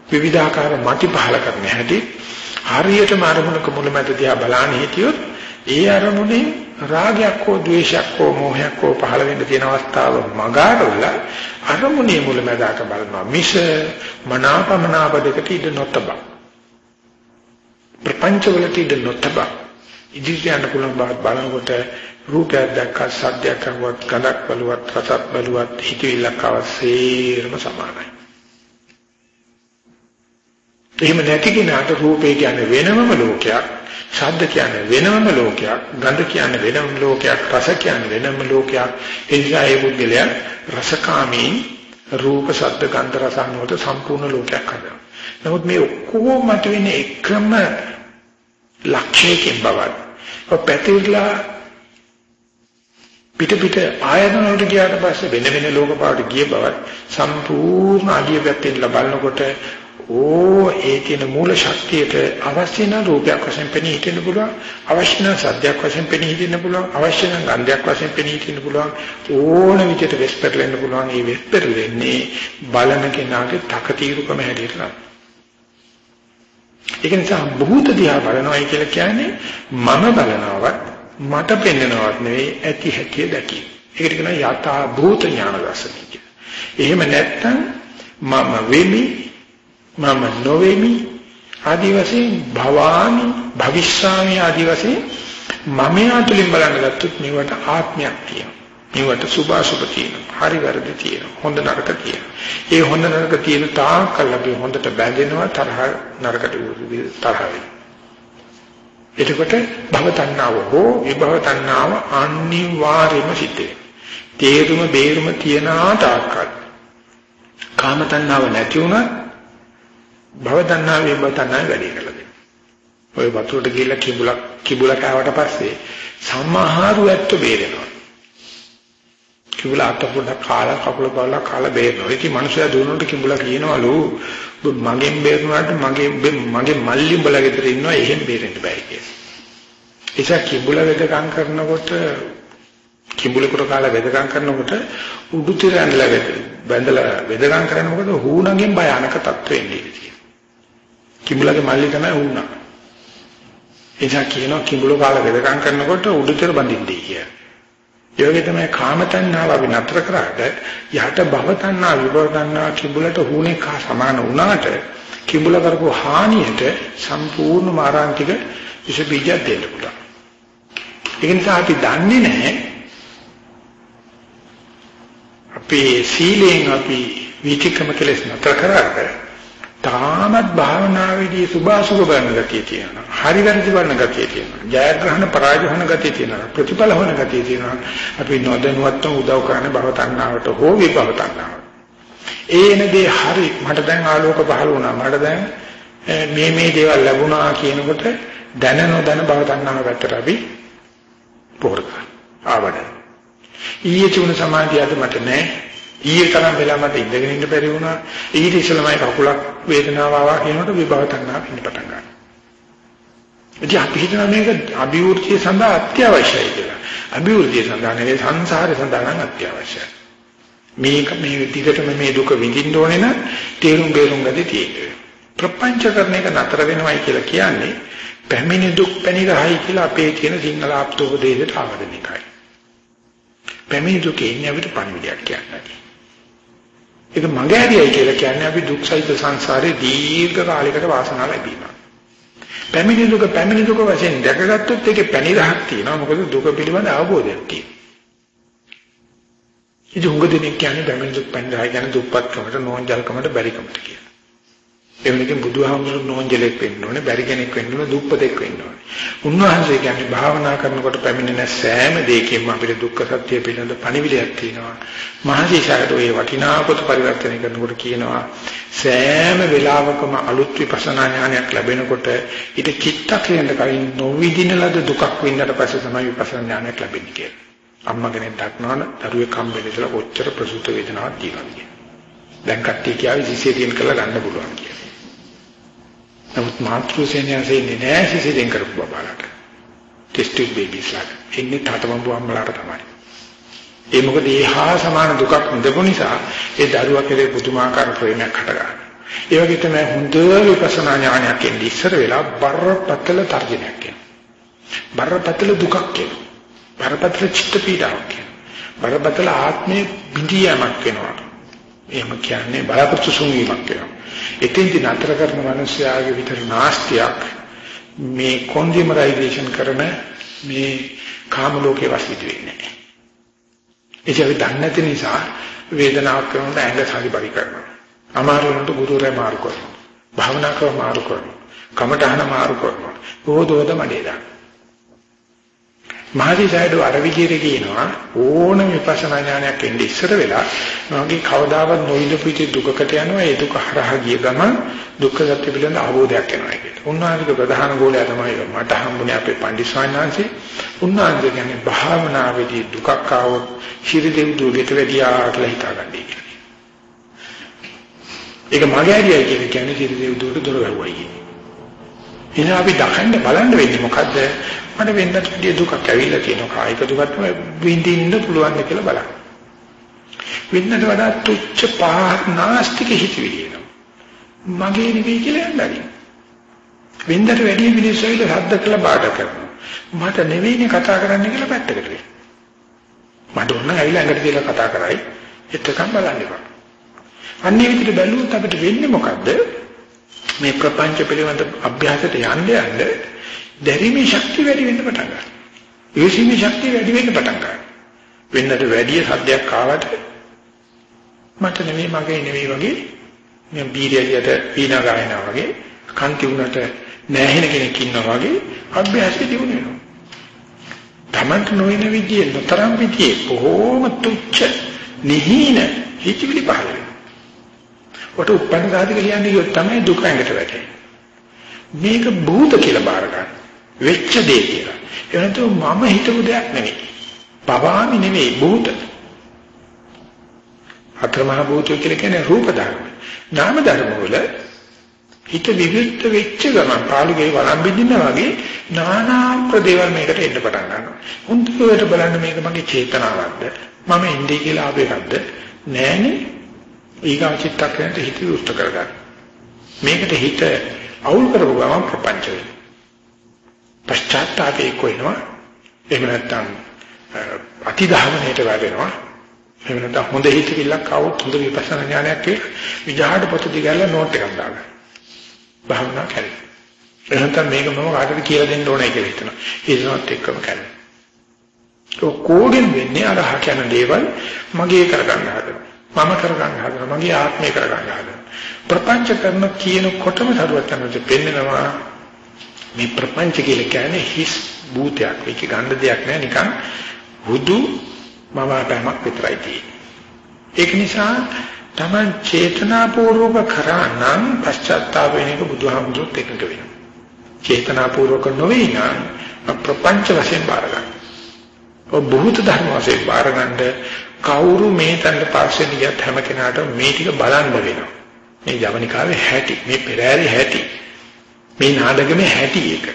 විවිධාකාර මටි පහල කරන්න හැටි හරියටම අරමුණක මුලමඳ දිහා බලන්න හිටියොත් ඒ අරමුණේ රාගයක් හෝ ද්වේෂයක් හෝ මෝහයක් හෝ පහළ වෙන්න තියෙන අවස්ථාව මගාරවල අරමුණේ මුලමදාක බලනවා. මිස මනාපමනාප දෙකට ඉඳ නොතබ. ප්‍රපංච වලට ඉඳ නොතබ. ඉදිරියට යන්න පුළුවන් බව බලනකොට රූපයක් දැක්කා සද්දයක් අහුවත් ගඳක් බලුවත් රසක් බලුවත් හිතවිල්ලක් අවශ්‍යම සමානයි. එහෙම නැති කෙනාට රූපේ කියන්නේ වෙනමම ලෝකයක් ශබ්ද කියන්නේ වෙනම ලෝකයක්, ගන්ධ කියන්නේ වෙනම ලෝකයක්, රස කියන්නේ වෙනම ලෝකයක්. ඒ නිසා ඒ පුද්ගලයා රසකාමී රූප, ශබ්ද, ගන්ධ, රස අනුවට සම්පූර්ණ ලෝකයක් හදනවා. නමුත් මේ ඔක්කොම මත වෙන්නේ එකම ලක්ෂයකින් බවත්. ඔය පැතිරලා පිට පිට ආයතන වලට ගියාට පස්සේ වෙන වෙන ලෝක පාට ගිය බවත් සම්පූර්ණ අඩිය පැත්තෙන් බලනකොට ඕ ඒ කියන මූල ශක්තියට අවශ්‍ය නම් රූපයක් වශයෙන් පෙනී හිටින්න පුළුවන්. අවශ්‍ය නම් සද්දයක් වශයෙන් පෙනී හිටින්න පුළුවන්. අවශ්‍ය නම් ගන්ධයක් වශයෙන් පෙනී හිටින්න පුළුවන්. ඕන විදිහට වෙස්පර්ලෙන්න පුළුවන්. මේ වෙස්පර්ලෙන්නේ බලන කෙනාගේ තකතිරුකම හැටියට නම් ඒක නිසා භූත දිහා බලනවායි කියලා කියන්නේ මම බලනවත් මට පෙන්නනවත් නෙවෙයි ඇති හැටි දැකීම. ඒකට කියනවා යථා භූත ඥාන දර්ශනය කියලා. එහෙම නැත්නම් මම වෙමි මම නොවේමි ආදි වශයෙන් භවාමි භවිෂ්‍යාමි ආදි වශයෙන් මම යාතුලින් බලන්න ගත්තොත් මේවට ආත්මයක් තියෙනවා. මේවට සුභාසුභ තියෙනවා. හරි වැරදි තියෙනවා. හොඳ නරක තියෙනවා. ඒ හොඳ නරක තියෙන තාක්කල් අපි හොඳට බැඳෙනවා තරහ නරකට තරහ එතකොට භව තණ්හාව හෝ විභව තණ්හාව අනිවාර්යම සිටේ. තේරුම බේරුම තියන තාක්කල් කාම තණ්හාව නැති වුණත් භව තණ්හා විභව තණ්හා වැඩි කරලා දෙනවා. ඔය වතුරට ගිහිල්ලා කිඹුලක් කිඹුල කෑවට පස්සේ සමහරු ඇත්ත බේරෙනවා. කිඹුල අත පොඩක් කාලා කකුල බලලා කාලා බේරෙනවා. ඉතින් මිනිස්සයා දුන්නොත් කිඹුල කියනවලු මගෙන් බේරුණාට මගේ මගේ මල්ලි උඹලා ගෙදර ඉන්නවා එහෙම බේරෙන්න බෑ කියලා. ඒසක් කිඹුල වෙදකම් කරනකොට කිඹුලකට කාලා වෙදකම් කරනකොට උඩුතිර ඇඳලා බැඳලා වෙදකම් කරනකොට හුණගෙන් භයානක තත්ත්වෙ එන්නේ. කිඹුලගේ මල්ලි තමයි වුණා. එනිසා කියනවා කිඹුල කාලා වෙදකම් කරනකොට උඩුතර බඳින්නේ කියලා. ඒ වගේ තමයි කාම තණ්හාව අපි නතර කරාට යහට භව තණ්හා විභව තණ්හා කිඹුලට හුනේ කා සමාන වුණාට කිඹුල කරපු හානියට සම්පූර්ණ මාරාන්තික විස බීජයක් දෙන්න පුළුවන්. ඒ නිසා අපි දන්නේ නැහැ අපේ සීලෙන් අපි විචිකම කෙලස් නතර කරාට තාමත් භාවනාවේදී සුභාසුභ බලන ගතිය තියෙනවා. හරි වැරදි බලන ගතිය තියෙනවා. ජයග්‍රහණ පරාජයන ගතිය තියෙනවා. ප්‍රතිඵල හොන ගතිය තියෙනවා. අපි නොදැනුවත්වම උදව් කරන භව තණ්හාවට හෝ විභව තණ්හාවට. ඒන දේ හරි මට දැන් ආලෝක පහළ වුණා. මට දැන් මේ මේ දේවල් ලැබුණා කියනකොට දැන නොදැන භව තණ්හාව පැත්තට අපි පොර ආවඩ. ඊයේ තුන සමාධිය අද මට නැහැ. ඊයේ තරම් වෙලා මට ඉඳගෙන ඉන්න බැරි වුණා. ඊට ඉස්සෙල්ලාමයි කකුලක් වේදනාව ආවා කියනකොට විභව තණ්හාව ඉන්න පටන් ගන්නවා. ඉතින් අපි හිතන මේක අභිවෘද්ධිය සඳහා අත්‍යවශ්‍යයි කියලා. අභිවෘද්ධිය සඳහා නෙවෙයි සංසාරය සඳහා නම් අත්‍යවශ්‍යයි. මේක මේ විදිහටම මේ දුක විඳින්න ඕනේ නම් තේරුම් බේරුම් ගදී තියෙන්නේ. ප්‍රපංච කරන එක නතර වෙනවයි කියලා කියන්නේ පැමිණි දුක් පැනිරහයි කියලා අපේ කියන සිංහල ආප්තෝපදේශයට ආවදන එකයි. පැමිණි දුකේ ඉන්නේ අපිට පණිවිඩයක් කියන්නේ. ඒක මගහැරියයි කියලා කියන්නේ අපි දුක් සහිත සංසාරේ දීර්ඝ කාලයකට වාසනාව ලැබීම. පැමිණි දුක පැමිණි දුක වශයෙන් දැකගත්තොත් ඒකේ පැණිරහක් තියෙනවා. මොකද දුක පිළිබඳ අවබෝධයක් තියෙනවා. ඉතින් උඟ දෙනෙක් කියන්නේ පැමිණි දුක් පැණිරහයි කියන්නේ දුක්පත්කමට නෝන්ජල්කමට බැරිකමට කියලා. ඒ වෙනකන් බුදුහාමුදුරුවෝ නෝන්ජලෙක් වෙන්න ඕනේ, බැරි කෙනෙක් වෙන්න ඕනේ, දුප්පතෙක් වෙන්න ඕනේ. උන්වහන්සේ කියන්නේ භාවනා කරනකොට පැමිණෙන සෑම දෙයකින්ම අපිට දුක්ඛ සත්‍ය පිළිබඳ පණිවිඩයක් තියෙනවා. මහසීසාරට ඔය වටිනා පොත පරිවර්තනය කරනකොට කියනවා සෑම වෙලාවකම අලුත් විපස්සනා ඥානයක් ලැබෙනකොට ඊට චිත්තක්ෂණයට කලින් නොවිදින ලද දුකක් විඳලා පස්සේ තමයි විපස්සනා ඥානයක් ලැබෙන්නේ කියලා. අම්මා කෙනෙක් දක්නවන දරුවෙක් හම්බෙන්නදලා කොච්චර ප්‍රසූත වේදනාවක් තියෙනවද කියලා. දැන් කට්ටිය කියාවි සිසියෙන් කරලා ගන්න පුළුවන් කියලා. නමුත් මාතෘ සේනයසේ ඉන්නේ නැහැ සිසිලෙන් කරපු බබාලට. ටෙස්ට් ටියුබ් බේබිස්ලා. ඉන්නේ තාතමඹු අම්මලාට තමයි. ඒ මොකද ඒ හා සමාන දුකක් විඳපු නිසා ඒ දරුවා කෙරේ පුදුමාකාර ප්‍රේමයක් හටගන්නවා. ඒ වගේ තමයි හොඳ විපස්සනා ඥානයක් එන්නේ ඉස්සර වෙලා බරපතල තර්ජනයක් එනවා. බරපතල දුකක් එනවා. බරපතල චිත්ත පීඩාවක් එනවා. බරපතල ආත්මේ බිඳියමක් වෙනවා. එහෙම කියන්නේ බලාපොරොත්තු සුන්වීමක් වෙනවා. එතෙන්දි නතර කරන මිනිස්යාගේ විතර නාස්තියක් මේ කොන්ඩිමරයිසේෂන් කරන මේ කාම ලෝකේ වස්විත වෙන්නේ නැහැ. ඒක අපි දන්නේ නැති නිසා වේදනාවක් කරනකොට ඇඟ සාරි පරි කරනවා. අමාරු වුණොත් ගුරුවරයා මාරු කරනවා. භාවනා කරව මාරු කරනවා. කමඨහන මාරු කරනවා. ඕදෝද මඩේ දානවා. මහදිසයිඩෝ අර විදිහට කියනවා ඕනම විපස්සනා ඥානයක් එන්නේ ඉස්සර වෙලා මගේ කවදාවත් නොවිඳපු ඉති දුකකට යනවා ඒ දුක හරහා ගිය ගමන් දුක්ඛ සත්‍ය පිළිබඳ අවබෝධයක් එනවා කියලා. උන්වහන්සේගේ ප්‍රධාන ගෝලයා තමයි මට හම්බුනේ අපේ පඬිස්සායනාංශේ. උන්වහන්සේ කියන්නේ භාවනාවේදී දුකක් ආවොත් ශිරදෙව් දුකට වැඩියා කියලා හිතාගන්නේ කියලා. ඒක මගේ ඇරියයි කියන්නේ ශිරදෙව් දුකට දොර වැහුවයි කියන්නේ. එහෙනම් අපි දකින්න බලන්න වෙන්නේ මොකද්ද? මට වෙන්නත් වැඩි දුකක් ඇවිල්ලා තියෙනවා. කායික දුකක් තමයි විඳින්න පුළුවන් ද කියලා බලන්න. වෙන්නට වඩා තුච්ච පහක් නාස්තික හිතවිලි එනවා. මගේ නෙවෙයි කියලා යන්නයි. වෙන්නට වැඩි මිනිස්සු ඇවිල්ලා හද්ද කළා බාඩ කරනවා. මට නෙවෙයිනේ කතා කරන්න කියලා පැත්තකට වෙනවා. මට ඕන ඇවිල්ලා ඇඟට තියලා කතා කරයි. එතකම් බලන්න එපා. අන්නේ විදිහට බැලුවොත් අපිට වෙන්නේ මොකද්ද? මේ ප්‍රපංච පිළිබඳ අභ්‍යාසයට යන්න යන්න දැරීමේ ශක්තිය වැඩි වෙන්න පටන් ගන්නවා. ඒසීමේ ශක්තිය වැඩි වෙන්න පටන් ගන්නවා. වෙන්නට වැඩි සද්දයක් ආවට මට නෙමෙයි මගේ නෙමෙයි වගේ මම බීරියට වීණා ගායනා වගේ කන්ති උනට නැහෙන කෙනෙක් ඉන්නවා වගේ අභ්‍යාසෙ දියුණු වෙනවා. තමන්ට නොවන විදියේ නොතරම් විදියේ බොහෝම තුච්ච නිහින හිතවිලි පහළ වෙනවා. වට උපන්න සාධක කියන්නේ කියොත් තමයි දුක ඇඟට වැටෙන්නේ. මේක භූත කියලා බාර ගන්න. වෙච්ච දේ කියලා. ඒ වෙනතු මම හිතපු දෙයක් නෙවෙයි. පවාමි නෙවෙයි භූත. හතර මහ භූතය කියලා කියන්නේ රූප ධර්ම. නාම ධර්ම වල හිත විවිධ වෙච්ච ගමන් පාළුගේ වළම්බින්න වගේ নানা ප්‍රදේවල් මේකට එන්න පටන් ගන්නවා. හොඳට බලන්න මේක මගේ චේතනාවක්ද? මම ඉන්නේ කියලා ආවේකක්ද? නෑනේ. ඊගා චිත්තක්ෂණයට හිත විවෘත කරගන්න. මේකට හිත අවුල් කරපු ගමන් ප්‍රපංච වෙනවා. පශ්චාත්තාපේ කොයිනවා. එහෙම නැත්නම් අතිධාවනයට වැටෙනවා. එහෙම නැත්නම් හොඳ හිතවිල්ලක් આવොත් හොඳ විපස්සනා ඥානයක් කියලා විජහාට පොත දිගල්ලා නෝට් එකක් දාගන්න. භාවනා කරේ. එහෙනම් මේක මම කාටද කියලා දෙන්න ඕනේ කියලා හිතනවා. ඒකත් එක්කම කරනවා. ඔක්කොගෙන් වෙන්නේ අර හකන දේවල් මගේ කරගන්න හදනවා. මම කරගන්න හදනවා. මගේ ආත්මය කරගන්න හදනවා. ප්‍රපංච කරන කියනකොටම සරුවචනන්ට පෙන්නනවා මේ ප්‍රපංච කියලා කියන්නේ හිස් භූතයක්. ඒක ගන්න දෙයක් නෑ නිකන් හුදු මම අපෑමක් විතරයි තියෙන්නේ. ඒක නිසා Taman චේතනාපූර්වක කරා නම් පශ්චාත්තාප වෙන එක බුදුහාමුදුරුත් එකඟ වෙනවා. චේතනාපූර්වක නොවේ නම් ප්‍රපංච වශයෙන් බාර ගන්න. ඔය භූත ධර්ම වශයෙන් බාර ගන්න කවුරු මේ තැනට පාර්ශ්වෙ ගියත් හැම කෙනාටම මේ ටික බලන්න වෙනවා. මේ ජවනිකාවේ හැටි, මේ පෙරහැරේ හැටි, මේ නාඩගමේ හැටි එක.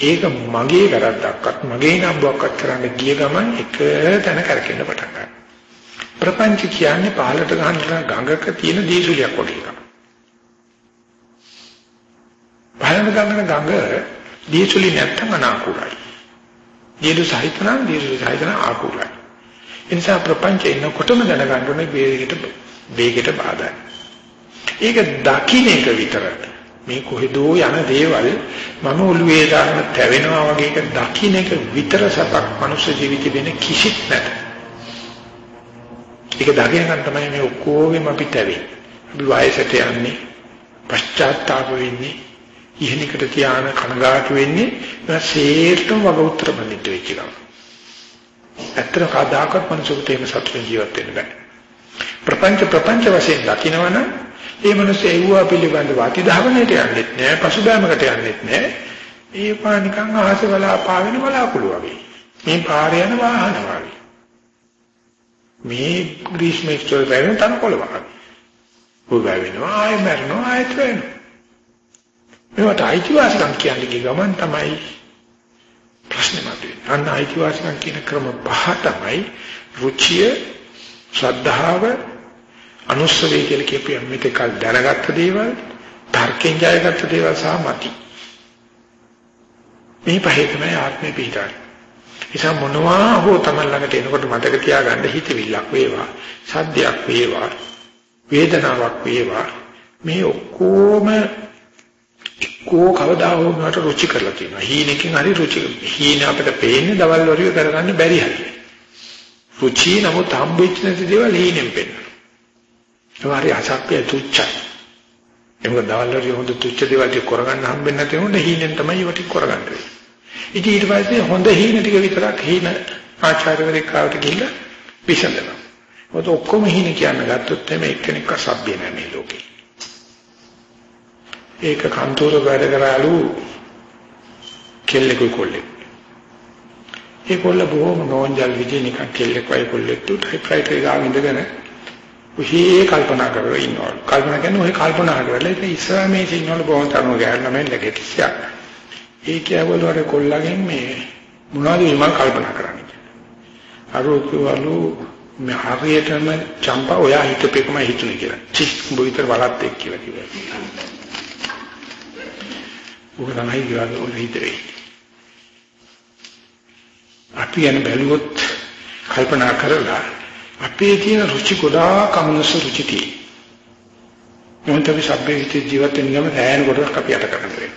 ඒක මගේ කරද්දක්වත් මගේ නම්බුවක්වත් කරන්න ගිය ගමන් එක තැන කරකින්න පටන් ගන්නවා. ප්‍රපංච කියන්නේ පහලට ගහන ගඟක තියෙන දීසුලියක් වගේ එකක්. පහලට ගන්න ගඟ දීසුලි නැත්තම් අනාකූලයි. දීලු සහිත නම් දීලු සහිත නම් ආකූලයි. ඒ නිසා ප්‍රපංච එනකොටම දැනගන්න ඕනේ වේගයට වේගයට බාධායි. ඒක දකින්න එක විතරයි. මේ කොහෙදෝ යන දේවල් මම ඔළුවේ දාගෙන තැවෙනවා වගේ එක දකින්න එක විතර සපක් මනුෂ්‍ය ජීවිතේ වෙන කිසිත් නැහැ. ඒක දකිනකන් තමයි මේ ඔක්කොගෙම අපි තැවෙන්නේ. අපි වයසට යන්නේ, පශ්චාත්තාප වෙන්නේ, ඉහෙනකට තියාන කනගාටු වෙන්නේ සේර්තම වග උත්තර බඳින්න වෙච්ච ගමන්. ඇත්තට කවදාකවත් මනුස්සයෙකුට එහෙම සතුටින් ජීවත් වෙන්න බෑ. ප්‍රපංච ප්‍රපංච වශයෙන් දකිනවනම් ඒ මිනිස්සු එව්වා පිළිබඳව අතිධාවනයට යන්නෙත් නෑ, පසුබෑමකට යන්නෙත් නෑ. ඒ පා නිකන් අහස බලා පාවෙන බලාකුළු වගේ. මේ පාරේ යන වාහන වගේ. මේ ග්‍රීස්ම ඉස්තර බැරෙන තනකොළ වගේ. ඔය වෙනවා ආයෙ මරනවා ආයෙත් වෙනවා. මේවට අයිතිවාසිකම් කියන්නේ කි ගමන් තමයි ප්‍රශ්නේ මතුවෙන්නේ. අන්න අයිතිවාසිකම් කියන ක්‍රම පහ තමයි රුචිය, ශ්‍රද්ධාව, අනුස්සවේ කියලා කියපියම් මේක දැනගත්ත දේවල්, තර්කෙන් ජයගත්ත දේවල් සහ මති. මේ පහේ තමයි ආත්මේ පිහිටන්නේ. නිසා මොනවා හෝ Taman ළඟට එනකොට මතක තියාගන්න හිතවිල්ලක් වේවා, සද්දයක් වේවා, වේදනාවක් වේවා මේ ඔක්කොම කෝ කවදා හෝ මට රුචි කරලා තියෙනවා. හීනකින් හරි රුචි. හීන අපිට පේන්නේ දවල් වරුවේ කරගන්න බැරි හරි. රුචි නමුත් හම්බෙච්ච නැති දේවල් හීනෙන් පෙන්වනවා. ඒ වගේ අසක්්‍ය තුච්චයි. ඒක දවල් වරුවේ හොඳ තුච්ච දේවල් ටික කරගන්න හම්බෙන්නේ නැති වුණොත් හීනෙන් තමයි ඒවා ටික කරගන්නේ. ඉතින් ඊට පස්සේ හොඳ හීන ටික විතරක් හීන ආචාර්යවරයෙක් කාවට ගිහිල්ලා විසඳනවා. මොකද ඔක්කොම හීන කියන්න ගත්තොත් එමේ එක්කෙනෙක්ව සભ્ય නැහැ මේ ලෝකේ. ඒක කන්තෝර වැඩ කරාලු කෙල්ලෙකුයි කොල්ලෙක්. ඒ කොල්ල බොහොම නෝන්ජල් විදිහ නිකන් කෙල්ලෙක් වයි කොල්ලෙක් තු ටයිප්‍රයිටර් ගාව ඉඳගෙන ඔහේ කල්පනා කරලා ඉන්නවා. කල්පනා කරන ඔය කල්පනා කරලා ඒක ඉස්ලාමයේ සිංහල බොහොම තරුණ ගෑනු ළමයි ලැගෙතියක්. ඒ කියවලු අර කොල්ලගෙන් මේ මොනවද මම කල්පනා කරන්නේ කියලා. අර කිව්වලු මේ හරියටම චම්පා ඔයා හිතපේකම හිතුනේ කියලා. චිස් උඹ විතර බලත් එක් කියලා කිව්වා. ඔක තමයි කියවලු ඔය හිතේ. අපි යන බැලුවොත් කල්පනා කරලා අපේ තියෙන රුචි ගොඩාක් අමනස රුචි තියෙනවා. මොන්ට අපි සබ්බේ ජීවිත වෙන ගමන් ඈන කොටක් අපි යට කරනවා.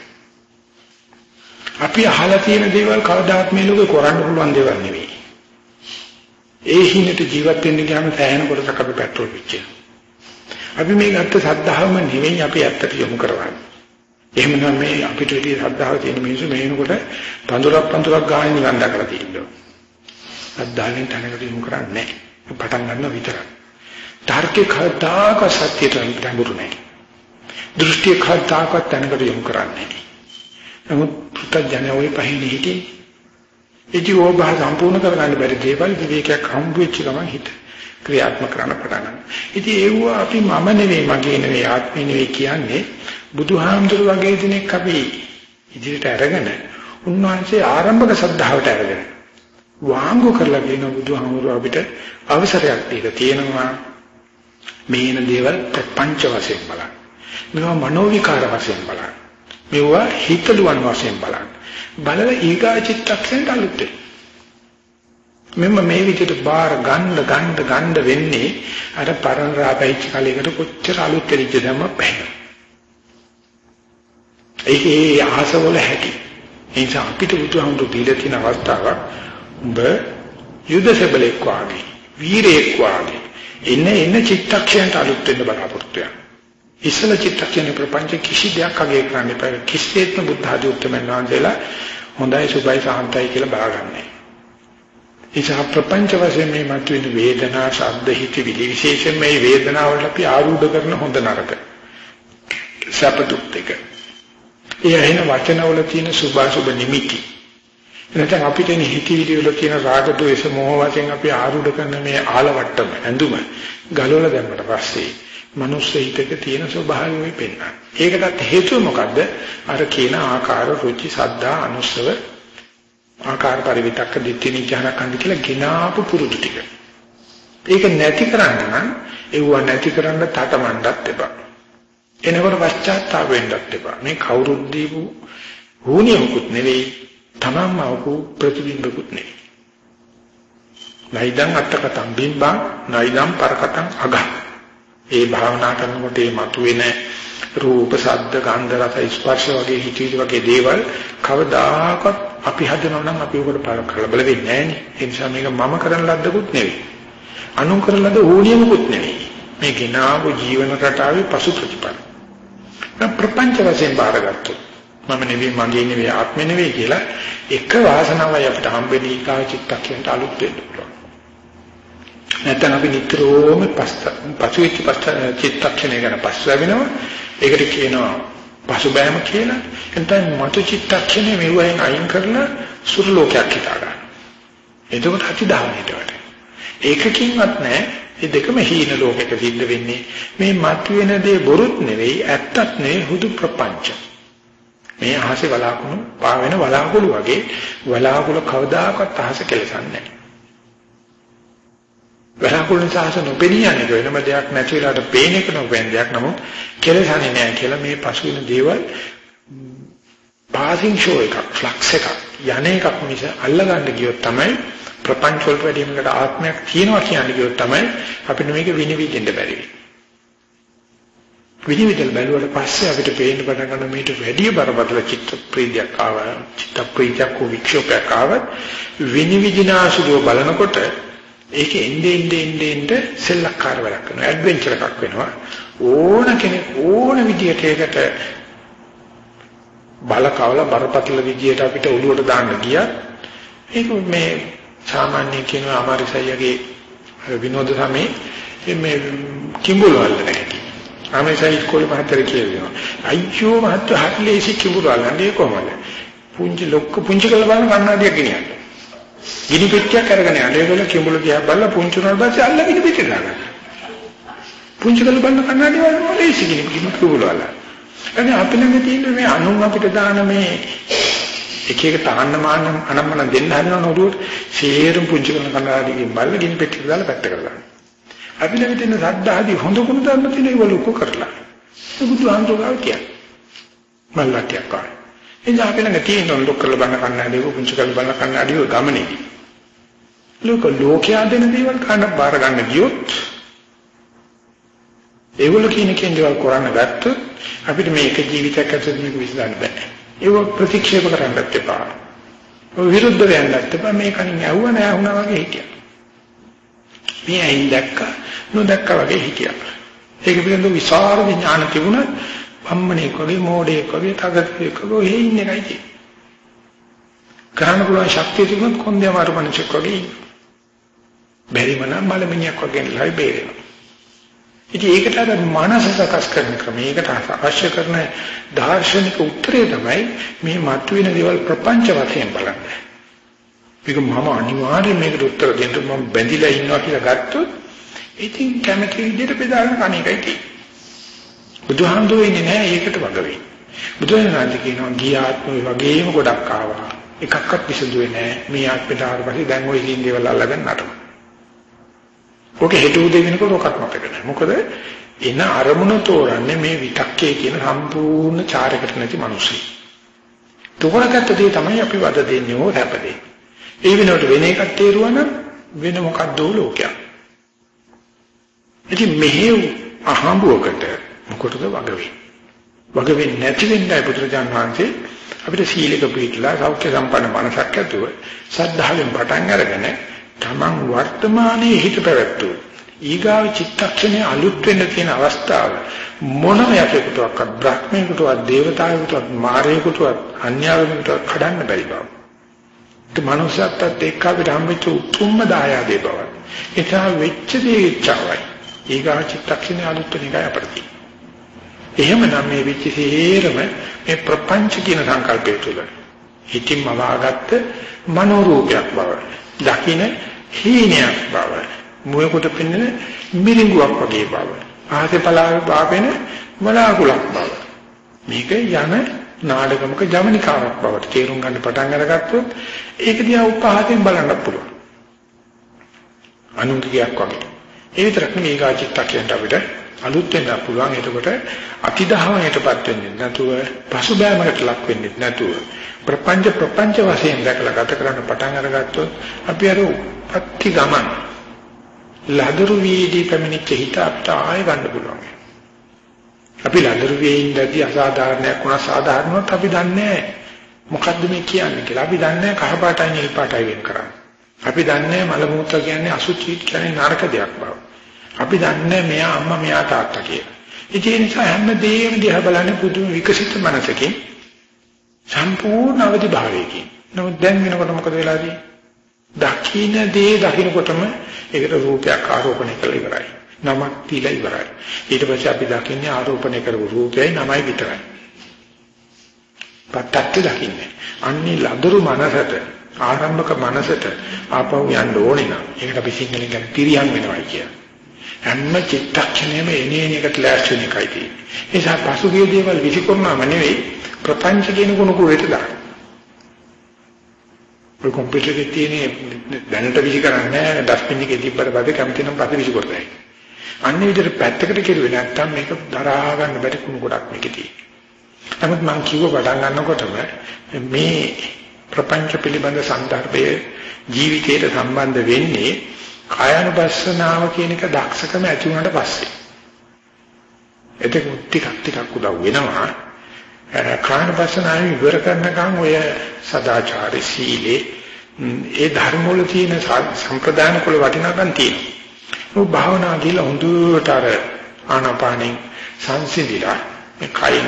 අපි අහලා තියෙන දේවල් කවදාත් මේ ලෝකේ කරන්න පුළුවන් දේවල් නෙවෙයි. ඒ හිණට ජීවත් වෙන්න ගියාම සෑහෙන කොටසක් අපි පෙට්‍රල් පිච්චෙනවා. අපි මේ ගත්ත සද්ධාවම නෙවෙයි අපි ඇත්තට යොමු කරවන්නේ. එහෙම නම් මේ අපිට විදිහ සද්ධාව තියෙන මිනිස්සු මේනකොට පඳුරක් පඳුරක් ගාන නිවන් දකලා තියෙනවා. සද්ධාවෙන් තනකට යොමු කරන්නේ නැහැ. පටන් ගන්න විතරයි. තර්කේ කතාක සත්‍යයට ගැඹුරු නැහැ. දෘෂ්ටි කතාක තනකට යොමු කරන්නේ නැහැ. නමුත් පුතඥය ওই පහින් හිටියේ. ඉති ඕබහ සම්පූර්ණ කරගන්න බැරි දේවල් විවේකයක් හම්බ වෙච්ච ගමන් හිත ක්‍රියාත්මක කරන්න පටන් ගන්නවා. ඉතින් ඒව අපි මම නෙවෙයි මගේ නෙවෙයි ආත්මේ නෙවෙයි කියන්නේ බුදුහාමුදුරු වගේ දෙනෙක් අපි ඉදිරියට අරගෙන උන්වහන්සේ ආරම්භක සද්ධාවට අරගෙන වාංගු කරලා කියන බුදුහාමුදුරු අපිට අවසරයක් දීලා තියෙනවා මේන දේවල් ප්‍රපංච වශයෙන් බලන්න. මේවා මනෝවිකාර වශයෙන් බලන්න. මෙවුවා හිතලුවන් වශයෙන් බලන්න. බලලා ඊගා චිත්තක්ෂණයට අලුත් මෙන්න මේ විදිහට බාර ගන්න ගන්න ගන්න වෙන්නේ අර පරණ රාපයිච්ච කලයකට කොච්චර අලුත් වෙච්ච දම බෑ. ඒකේ ආසවල හැටි. ඒ නිසා අපිට බුදුහාමුදුරු දීලා තියෙන අවස්ථාවක් උඹ යුදසබලෙක් වාගේ, වීරයෙක් වාගේ එන්න එන්න චිත්තක්ෂණයට අලුත් වෙන්න බලාපොරොත්තු වෙනවා. ඉස්සල චිත්තක්ෂණේ ප්‍රපංච කිසි දෙයක් අගය කරන්න එපා. කිසිසේත්ම බුද්ධ ආදී උත්තරමයන් වහන්සේලා හොඳයි සුභයි සාන්තයි කියලා බලාගන්නේ. ඒසහ ප්‍රපංච වශයෙන් මේ මතුවෙන වේදනා, ශබ්ද, හිත විශේෂයෙන් මේ වේදනාවල අපි ආරූඪ කරන හොඳ නරක. සපතුත් එක. ඒ ඇහෙන වචනවල තියෙන සුභාසුභ නිමිති. නැත්නම් අපිට එන හිතවිලි වල තියෙන රාග ద్వේෂ මොහ වශයෙන් අපි ආරූඪ කරන මේ ආලවට්ටම ඇඳුම ගලවලා දැම්මට පස්සේ මනුස්ස හිතක තියෙන ස්වභාවය වෙයි පෙන්වන්නේ. ඒකටත් හේතුව මොකද්ද? අර කියන ආකාර රුචි සද්දා අනුස්සව ආකාර පරිවිතක්ක දිට්ඨි නිජහනකන්ද කියලා ගිනාපු පුරුදු ටික. ඒක නැති කරන්න නම් ඒව නැති කරන්න තටමඬත් එපා. එනකොට පශ්චාත්තාප වෙන්නත් එපා. මේ කවුරුත් දීපු වුණියමුකුත් නෙවෙයි, තමන්ම අවකු ප්‍රතිබිම්බකුත් නෙවෙයි. නයිදං අත්තකතම් බිම්බං නයිදං පරකටං අගං. ඒ භාවනා කරනකොට මේ මතුවෙන රූප, ශබ්ද, ගන්ධ, රස, ස්පර්ශ වගේ හිතවිලි වගේ දේවල් කවදාකවත් අපි හදනවා නම් අපි උකට කලබල වෙන්නේ නැහැ නේ. ඒ නිසා මේක මම කරන ලද්දකුත් නෙවෙයි. අනු කරන ලද්ද ඕනියමකුත් නෙවෙයි. මේ ගිනාව ජීවන රටාවේ පසු ප්‍රතිපල. ප්‍රපංච වශයෙන් බාරගත්තොත් මම නෙවෙයි මගේ නෙවෙයි ආත්මෙ නෙවෙයි කියලා එක වාසනාවයි අපිට හම්බෙන්නේ ඊකා චිත්තක්ෂණයට අලුත් වෙන්න පුළුවන්. නැත්නම් අපි නිතරම පසුවිච්ච චිත්තක්ෂණය ගැන පස්සවෙනවා. ඒකට කියනවා පසුබෑම කියලා. එතෙන් මතු චිත්තක්ෂණය මෙවුවෙන් අයින් කරලා සුරු ලෝකයක් හිතා ගන්න. එතකොට අතිදාහණයට වට. ඒකකින්වත් නැහැ මේ දෙකම හීන ලෝකයක සිද්ධ වෙන්නේ මේ මතුවෙන දේ බොරුත් නෙවෙයි ඇත්තත් නෙවෙයි හුදු ප්‍රපංච මේ අහසේ වලාකුණු පාවෙන වලාකුළු වගේ වලාකුළු කවදාකවත් අහස කෙලසන්නේ නැහැ වලාකුළු නිසා අහස නොපෙනී යන්නේ වෙනම දෙයක් නැති වෙලාවට පේන එක නොවෙන දෙයක් නමුත් කෙලසන්නේ නැහැ කියලා මේ පසුවෙන දේවල් පාසින් ෂෝ එකක් ෆ්ලක්ස් එකක් යන්නේ එකක් මිස අල්ලගන්න ගියොත් තමයි ප්‍රපංච වලට වැඩි මේකට ආත්මයක් තියෙනවා කියන්නේ කියොත් තමයි අපිට මේක විනිවිදින්න බැරි වෙන්නේ. විනිවිදල් බැලුවට පස්සේ අපිට පේන්න පටන් ගන්න මේට වැඩි බරපතල චිත්ත ප්‍රීතියක් ආවා. චිත්ත ප්‍රීතියක් වික්ෂෝපයක් ආවත් විනිවිදිනාසුලව බලනකොට ඒක එන්නේ එන්නේ එන්නේ සෙල්ලක්කාර වැඩක් කරනවා ඇඩ්වෙන්චර් එකක් වෙනවා. ඕන කෙනෙක් ඕන විදියට ඒකට බලකවල බරපතල විදියට අපිට ඔළුවට දාන්න ගියා ඒක මේ සාමාන්‍ය කියනවා අමාරිසයියගේ විනෝද සමේ මේ කිඹුල් වල නැහැ. අමාරිසයි ඉස්කෝලේ මහත්තයා කියනවා. අයියෝ මහත්තයා හරිලේසි කිඹුල් වලන්නේ කොහමද? පුංචි ලොක්ක පුංචි කළ බලන කන්නාඩියක් ගෙනියන්න. ගිනි පෙට්ටියක් අරගෙන යන්න. ඒගොල්ලෝ කිඹුල් දිහා බලලා පුංචි උනාට පස්සේ අල්ල ගිනි පෙට්ටිය දාගන්න. පුංචි කළ බලන කන්නාඩිය වල ලේසි ගිනි කිඹුල් වල. එනේ අපි ළඟ තියෙන මේ අනුන් අපිට දාන මේ එක එක තාන්න මාන්න අනම්මන දෙන්න හදනවන ඔළුවට සේරම පුංචි කරන කණ්ඩායමකින් බල්ල ගිනි පෙට්ටියට දාලා පැත්ත කරලා. අපි ළඟ තියෙන සද්ධාදී හොඳ ගුණ ධර්ම තියෙන ඒවා ලොකු කරලා. ඒ බුදුහාමුදුරුවෝ කියන්නේ. මල්ලාටියක් කායි. එනිසා අපි ළඟ තියෙන ලොකු කරලා බලන කණ්ඩායමක පුංචි කරලා බලන කණ්ඩායම ගමනේ. ලෝක ලෝකයා දෙන දේවල් කන්න බාර ගන්න ගියොත් ඒගොල්ලෝ කියන කෙන් දේවල් කරන්න ගත්තොත් අපිට මේක ජීවිතයක් ඇතුළත මේක විසඳන්න බෑ. ඒක ප්‍රතික්ෂේප කරන්නත් එපා. විරුද්ධ වෙන්නත් එපා. මේ කණින් ඇහුව නෑ වුණා වගේ හිටියා. මේ ඇයින් දැක්ක නොදැක්ක වගේ හිටියා. ඒක පිළිබඳව විශාල ඥාන තිබුණා. බම්මණෙක් වගේ මෝඩයෙක් වගේ තගතෙක් වගේ ඒ ඉන්නේ කයි තියෙන්නේ. කරන්න පුළුවන් ශක්තිය තිබුණත් කොන්දේ අමාරු මනුස්සෙක් වගේ ඉන්නේ. බැරිම නම් මලමිණියක් වගේ ලයි බේරෙනවා. ඉතින් ඒකට අර මනස සකස් කරන ක්‍රමයකට අවශ්‍ය කරන දාර්ශනික උත්තරේ තමයි මේ මතුවෙන දේවල් ප්‍රපංච වශයෙන් බලන්න. මේක මම අනිවාර්යයෙන් මේකට උත්තර දෙන්න මම බැඳිලා ඉන්නවා කියලා ගත්තොත් ඉතින් කැමති විදිහට බෙදාගෙන කණේකයි තියෙන්නේ. බුදුහාමුදුරුවෝ ඉන්නේ නැහැ ඒකට වග වෙන්නේ. බුදුහාමුදුරුවෝ කියනවා ගියාත්ම වගේම ගොඩක් ආවා. එකක්වත් විසඳුවේ නැහැ. මේ ආත්මයට ආවට පස්සේ දැන් ওই ඉන්න දේවල් අල්ලගෙන නටනවා. ඔක හෙට උදේ වෙනකොට ඔකක් මතක නැහැ. මොකද එන අරමුණ තෝරන්නේ මේ විතක්කේ කියන සම්පූර්ණ චාරයකට නැති මිනිස්සු. තෝරගත්ත දේ තමයි අපි වද දෙන්නේ ඕ රැපදේ. ඒ වෙනකොට වෙන එකක් තේරුවා නම් වෙන මොකක්ද ලෝකයක්. ඉතින් මෙහෙව් අහඹුවකට මොකටද වග වෙන්නේ? වග වෙන්නේ නැති වෙන්නයි පුදුරජාන් වහන්සේ අපිට සීලක පිළිట్లా සෞඛ්‍ය සම්පන්න මනසක් ඇතුව සද්ධාවෙන් පටන් අරගෙන තමන් වර්තමානයේ හිත පැවැත්වුවොත් ඊගාව චිත්තක්ෂණේ අලුත් වෙන්න තියෙන අවස්ථාව මොනම යකෙකුටවත් බ්‍රහ්මයෙකුටවත් දේවතාවෙකුටවත් මාරයෙකුටවත් අන්‍යවෙකුටවත් කඩන්න බැරි බව. ඒ මනුස්සයත්ත් එක්ක අපිට හම්බෙච්ච උතුම්ම දායාදේ බව. ඒක වෙච්ච දේ ඉච්ඡාවයි. ඊගාව චිත්තක්ෂණේ අලුත් වෙන එකයි අපිට තියෙන්නේ. එහෙමනම් මේ වෙච්ච සියරම මේ ප්‍රපංච කියන සංකල්පය තුළ හිතින්ම වාගත්ත මනෝ රූපයක් බව. දකින්න හීනයක් බව. මුවකට පෙන්වන මිරිඟුවක් වගේ බව. ආහසේ පලාවේ පාපෙන වලාකුලක් බව. මේක යන නාඩගමක ජවනිකාවක් බවට තේරුම් ගන්න පටන් අරගත්තොත් ඒක දිහා උපහාසයෙන් බලන්න පුළුවන්. අනුන්තියක් වගේ. ඒ විතරක් නෙවෙයි ඒකාචිත්තකයන්ට අපිට අලුත් වෙන්න පුළුවන්. එතකොට අතිදහවයටපත් වෙන්නේ නැතුව පසුබෑමකට ලක් වෙන්නේ නැතුව ප්‍රපංච ප්‍රපංච වශයෙන් දැකලා ගත කරන්න පටන් අරගත්තොත් අපි අර පත්‍ති ගමන ලදරු වීදී පැමිණිච්ච හිත අපට ආයෙ ගන්න පුළුවන්. අපි ලදරු වී ඉඳදී අසාධාරණයක් වුණා සාධාරණවත් අපි දන්නේ මොකද්ද මේ කියන්නේ කියලා. අපි දන්නේ කහ පාටයි නිල් පාටයි වෙන කරන්නේ. අපි දන්නේ මල මූත්‍ර කියන්නේ අසුචි කියන්නේ නරක දෙයක් බව. අපි දන්නේ මෙයා අම්මා මෙයා තාත්තා කියලා. ඒ නිසා හැම දෙයක්ම දිහා බලන්නේ පුදුම විකසිත මනසකින් සම්පූර්ණ අවදි භාවයකින්. නමුත් දැන් වෙනකොට මොකද වෙලාදී? දකින්න දේ දකින්නකොටම ඒකට රූපයක් ආරෝපණය කරලා ඉවරයි. නමක් තියලා ඉවරයි. ඊට පස්සේ අපි දකින්නේ ආරෝපණය කරපු රූපයයි නමයි විතරයි. පත්තක් දකින්නේ. අන්නේ ලදරු මනසට ආරම්භක මනසට ආපහු යන්න ඕනේ නම් ඒකට අපි සිංහලෙන් කියන පිරියම් වෙනවා කියන්නේ. හැම චිත්තක්ෂණයෙම එනේන එකට ලෑස්ති වෙන එකයි තියෙන්නේ. ඒ නිසා පසුගිය දේවල් විසිකරනම නෙවෙයි ප්‍රපංච කියන කුණු කුරේට දාන්න. ඔය කම්පියුටර් එකේ තියෙන දැනට විසි කරන්නේ නැහැ ඩස්බින් එකේ තිබ්බට පස්සේ කැමති නම් පස්සේ විසි කරතයි. අන්න විදිහට පැත්තකට කෙරුවේ නැත්තම් මේක දරා ගන්න බැරි කුණු ගොඩක් මේකේ තියෙනවා. නමුත් මම කිව්ව පටන් ගන්නකොටම මේ ප්‍රපංච පිළිබඳ සන්දර්භය ජීවිතයට සම්බන්ධ වෙන්නේ කායනුපස්සනාව කියන එක දක්ෂකම ඇති වුණාට පස්සේ. ඒක ටිකක් ටිකක් උදව් වෙනවා. කායනුපස්සනාව ඉවර කරනකම් ඔය සදාචාරී සීලේ ඒ ධර්ම වල තියෙන සම්ප්‍රදාන කුල වටිනාකම් තියෙනවා. ඒ භාවනා කියලා හොඳට අර ආනාපානෙන් සංසිඳිලා මේ කයින්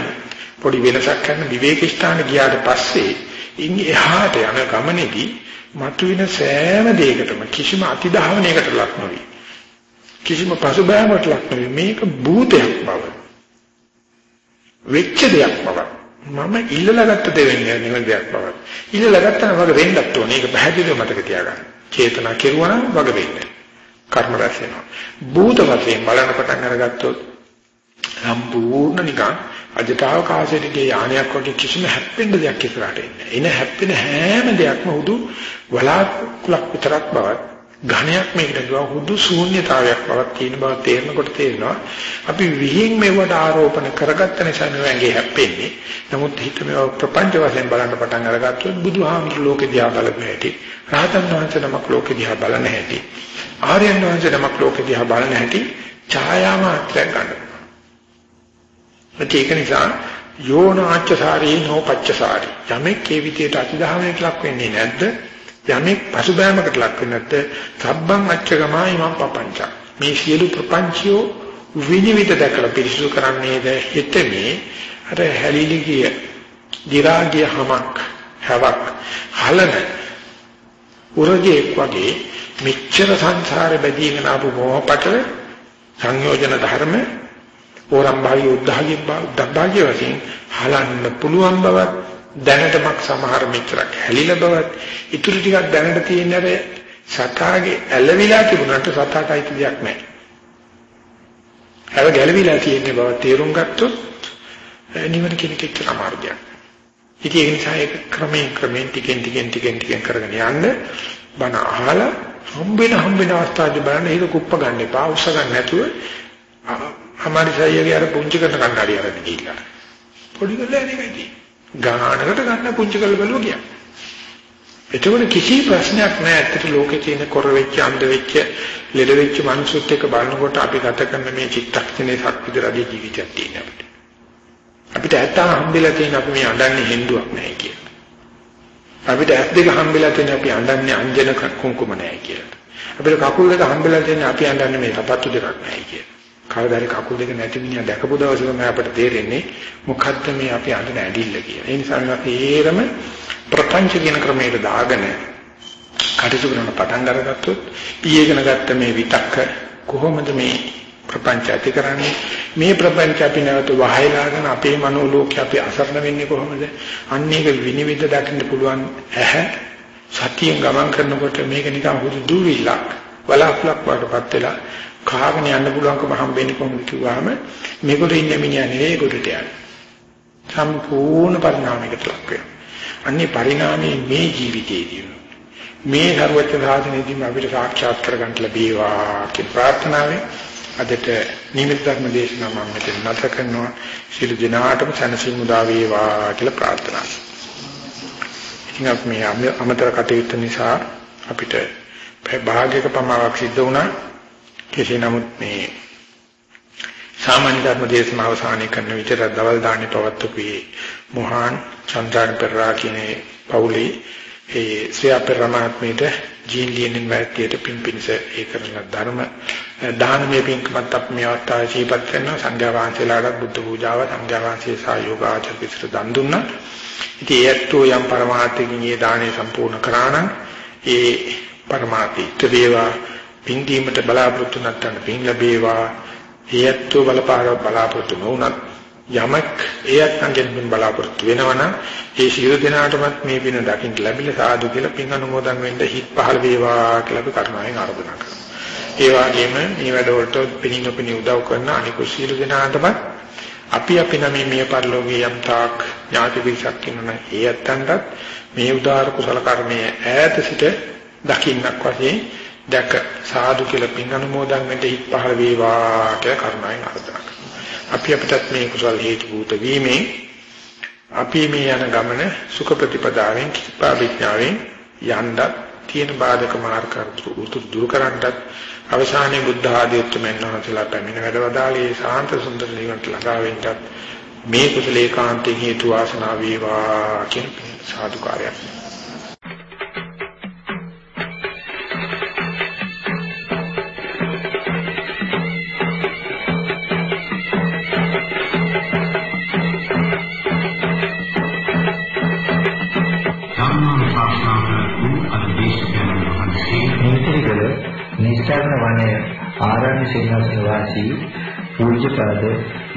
පොඩි වෙනසක් කරන විවේක ස්ථාන ගියාට පස්සේ ඉන් එහාට යන ගමනේදී මතුවෙන සෑම දෙයකටම කිසිම අතිධාවනයකට ලක් නොවි. කිසිම පසුබෑමකට ලක් නොවි. මේක භූතයක් බව. වෙච්ච දෙයක් බව. මම ඉල්ලලා ගත්ත දෙවෙන්නේ නෙවෙයි දෙයක් බව. ඉල්ලලා ගත්තා වගේ වෙන්නත් ඕනේ. ඒක පැහැදිලිව මතක තියාගන්න. චේතනා කෙරුවා නම් වගේ වෙන්නේ. කර්ම රැස් වෙනවා. භූත වශයෙන් බලන පටන් අරගත්තොත් සම්පූර්ණ නිකන් අජටාවකාශයේ යානයක් වගේ කිසිම හැප්පෙන්න දෙයක් ඉස්සරහට එන්නේ. එන හැප්පෙන හැම දෙයක්ම හුදු වලාකුලක් විතරක් බවත් ඝණයක් මේකට දුවා හුදු ශූන්‍යතාවයක් බවක් තියෙන බව තේරෙනකොට තේරෙනවා. අපි විහිං මෙවට ආරෝපණ කරගත්ත නිසා නෙවෙයි හැප්පෙන්නේ. නමුත් හිත මේව ප්‍රපංච වශයෙන් බලන්න පටන් අරගත්තොත් බුදුහාමුදුරු ලෝකෙ දිහා බලන හැටි, රහතන් වහන්සේ නමක් ලෝකෙ දිහා බලන හැටි, ආර්යයන් වහන්සේ නමක් ලෝකෙ දිහා බලන හැටි ඡායා මාත්‍රයක් ගන්නවා. ඒක නිසා යෝනාච්චසාරී නෝපච්චසාරී. යමෙක් ඒ විදියට අතිදහමකට ලක් වෙන්නේ නැද්ද? යමෙක් පසුබෑමකට ලක් වෙන්නේ නැද්ද? සබ්බං අච්චගමයි මම පපංච. මේ සියලු ප්‍රපංචියෝ විනිවිද දැකලා පිරිසුදු කරන්නේද හිතේ අර හැලිලි ගිය දි รา ගිය හමක් හැවක් හලන උරගේ වගේ මෙච්චර සංසාරේ බැදීගෙන ආපු මොහපතල සංයෝජන ධර්ම ඕරම්භාගී උද්ධාගී උද්ධාගී වශයෙන් හලන්න පුළුවන් බවත් දැනටමක් සමහර මෙච්චරක් හැලිලා බවත් ඉතුරු ටිකක් දැනට තියෙන අර සතාගේ ඇලවිලා තිබුණාට සතාට අයිති දෙයක් නැහැ. හැව ගැලවිලා තියෙන බව තේරුම් ගත්තොත් නිවන කෙනෙක් එක්ක අමාරුදයක්. ඉතින් ඒ නිසා ඒක ක්‍රමයෙන් ක්‍රමයෙන් ටිකෙන් ටිකෙන් ටිකෙන් ටිකෙන් කරගෙන යන්න බණ අහලා හම්බෙන හම්බෙන අවස්ථාවේ බලන්න ඒක කුප්ප ගන්න එපා උස්ස ගන්න නැතුව අමාරිසයියගේ අර පුංචි කරන කණ්ඩාඩි අරගෙන ගිහිල්ලා. පොඩි කරලා එනකයි ගානකට ගන්න පුංචි කරලා බලුවා කියන්නේ. එතකොට කිසි ප්‍රශ්නයක් නැහැ ඇත්තට ලෝකේ තියෙන කොර වෙච්ච අන්ධ වෙච්ච ලෙඩ වෙච්ච මිනිසුත් එක්ක බලනකොට අපි ගත කරන මේ චිත්තක්ෂණේ සක්විතරදී ජීවිතයක් තියෙන අපිට. අපිට ඇත්තා හම්බෙලා තියෙන අපි මේ අඬන්නේ හෙන්දුවක් නැහැ කියලා. අපිට ඇස් දෙක හම්බෙලා තියෙන අපි අඬන්නේ අංජන කුංකුම නැහැ කියලා. අපිට කකුල් දෙක හම්බෙලා තියෙන අපි හඳන්නේ මේ සපත්තු දෙකක් නැහැ කියන. කවදාරි කකුල් දෙක නැති මිනිහා දැකපු දවසක මම අපිට තේරෙන්නේ මොකද්ද මේ අපි හඳන ඇඩිල්ල කියලා. ඒ නිසා මේ තේරම ප්‍රපංච කියන ක්‍රමයට දාගෙන කටයුතු කරන පටන් අරගත්තොත් ඊයේගෙන ගත්ත මේ විතක්ක කොහොමද මේ ප්‍රපංච ඇති කරන්නේ මේ ප්‍රපංච අපි නැවත වහයලාගෙන අපේ මනෝලෝකේ අපි අසරණ වෙන්නේ කොහොමද අන්න ඒක විනිවිද දකින්න පුළුවන් ඇහැ සතියෙන් ගමන් කරනකොට මේක නිකන් හුදු දුවිලක් වලාකුලක් වඩපත් වෙලා කාගෙන යන්න පුළුවන්කම හම්බෙන්නේ කොහොමද කිව්වහම මේකට ඉන්න මිනිහා නෙවෙයි ඒකට යන්නේ. සම්පූර්ණ පරිණාමයකට ලක් වෙනවා. අන්නේ පරිණාමයේ මේ ජීවිතයේදී මේ ਸਰවඥ සාධනෙදී අපිට සාක්ෂාත් කරගන්න ලැබේවා කියන ප්‍රාර්ථනාවෙන් අදට නිමිති ධර්ම දේශනාව මම මෙතන නැත කරනවා. සියලු දිනාටම සනසින් උදා වේවා කියලා ප්‍රාර්ථනා ඉතින් අපි මේ අමතර කටයුතු නිසා අපිට භාගයක පමාවක් සිද්ධ වුණා. කෙසේ නමුත් මේ සාමාන්‍ය ධර්ම දේශනාව අවසානයේ කරන විතර දවල් දාන්නේ පවත්වපු මොහාන් චන්ද්‍රාන පෙරා කියන පවුලේ ඒ ශ්‍රී අපරමාත්මයට ජීන් ලියනින් වැටියට පිම්පින්ස ඒ කරන ධර්ම දානමය පින්කමත් අප මේ අවස්ථාවේ සිහිපත් කරනවා සංඝයා වහන්සේලාට බුද්ධ පූජාව සංඝයා වහන්සේ සහ යෝගාචර පිටර දන් දුන්නා. ඉතින් ඒත්ෝ යම් පරමාර්ථකින් මේ දාණය සම්පූර්ණ කරා නම් ඒ පරමාර්ථය ඉතේවා පින් දීමට බලාපොරොත්තු නැත්නම් පින් ලැබේවා. ඒත්ෝ බලපාර බලාපොරොත්තු නොවුනත් යමක් ඒත් අංගෙන් බලාපොරොත්තු වෙනවනම් ඒ සියලු දෙනාටමත් මේ පින දකින්න ලැබිලා සාදු කියලා පින් අනුමෝදන් වෙන්න හිත් පහළ වේවා කියලා අපි කරුණාවෙන් ආරාධනා කරනවා. ඒ වගේම මේ වැඩවලට පිනින් ඔපිනි උදව් කරන අනිකුත් සියලු දෙනාටමත් අපි අපි නමේ මේ පරිලෝකයේ යම් තාක් ඥාති විසක් ඉන්නන ඒ ඇත්තන්ටත් මේ උදාාර කුසල කර්මයේ ඈත සිට දකින්නක් වශයෙන් දැක. සාදු කියලා පින් අනුමෝදන් වෙන්න හිත් පහළ වේවා කියලා කරුණාවෙන් ආරාධනා අපි අපිටත් මේ කුසල හේතු භූත වීමේ අපි මේ යන ගමන සුඛ ප්‍රතිපදාවෙන් කිපා විඥාවෙන් යන්නත් තියෙන බාධක මාර්ග උතුරු දුරු කරන්නත් අවසානයේ බුද්ධ ආදී උත්තරමෙන් වහන්සේලා පැමිණ වැඩවදාලේ සාන්ත සුන්දර නිවනට ළඟා වෙන්නත් මේ කුසලේ කාන්තේ හේතු වාසනා වේවා කියන සාදුකාරයක්. කුරුණෑගල වනයේ ආරණ්‍ය සේනාසන වාසී පූජ්‍යපද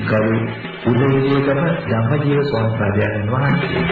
ගරු උදේවිගම ධම්මජීව ස්වාමීන් වහන්සේ.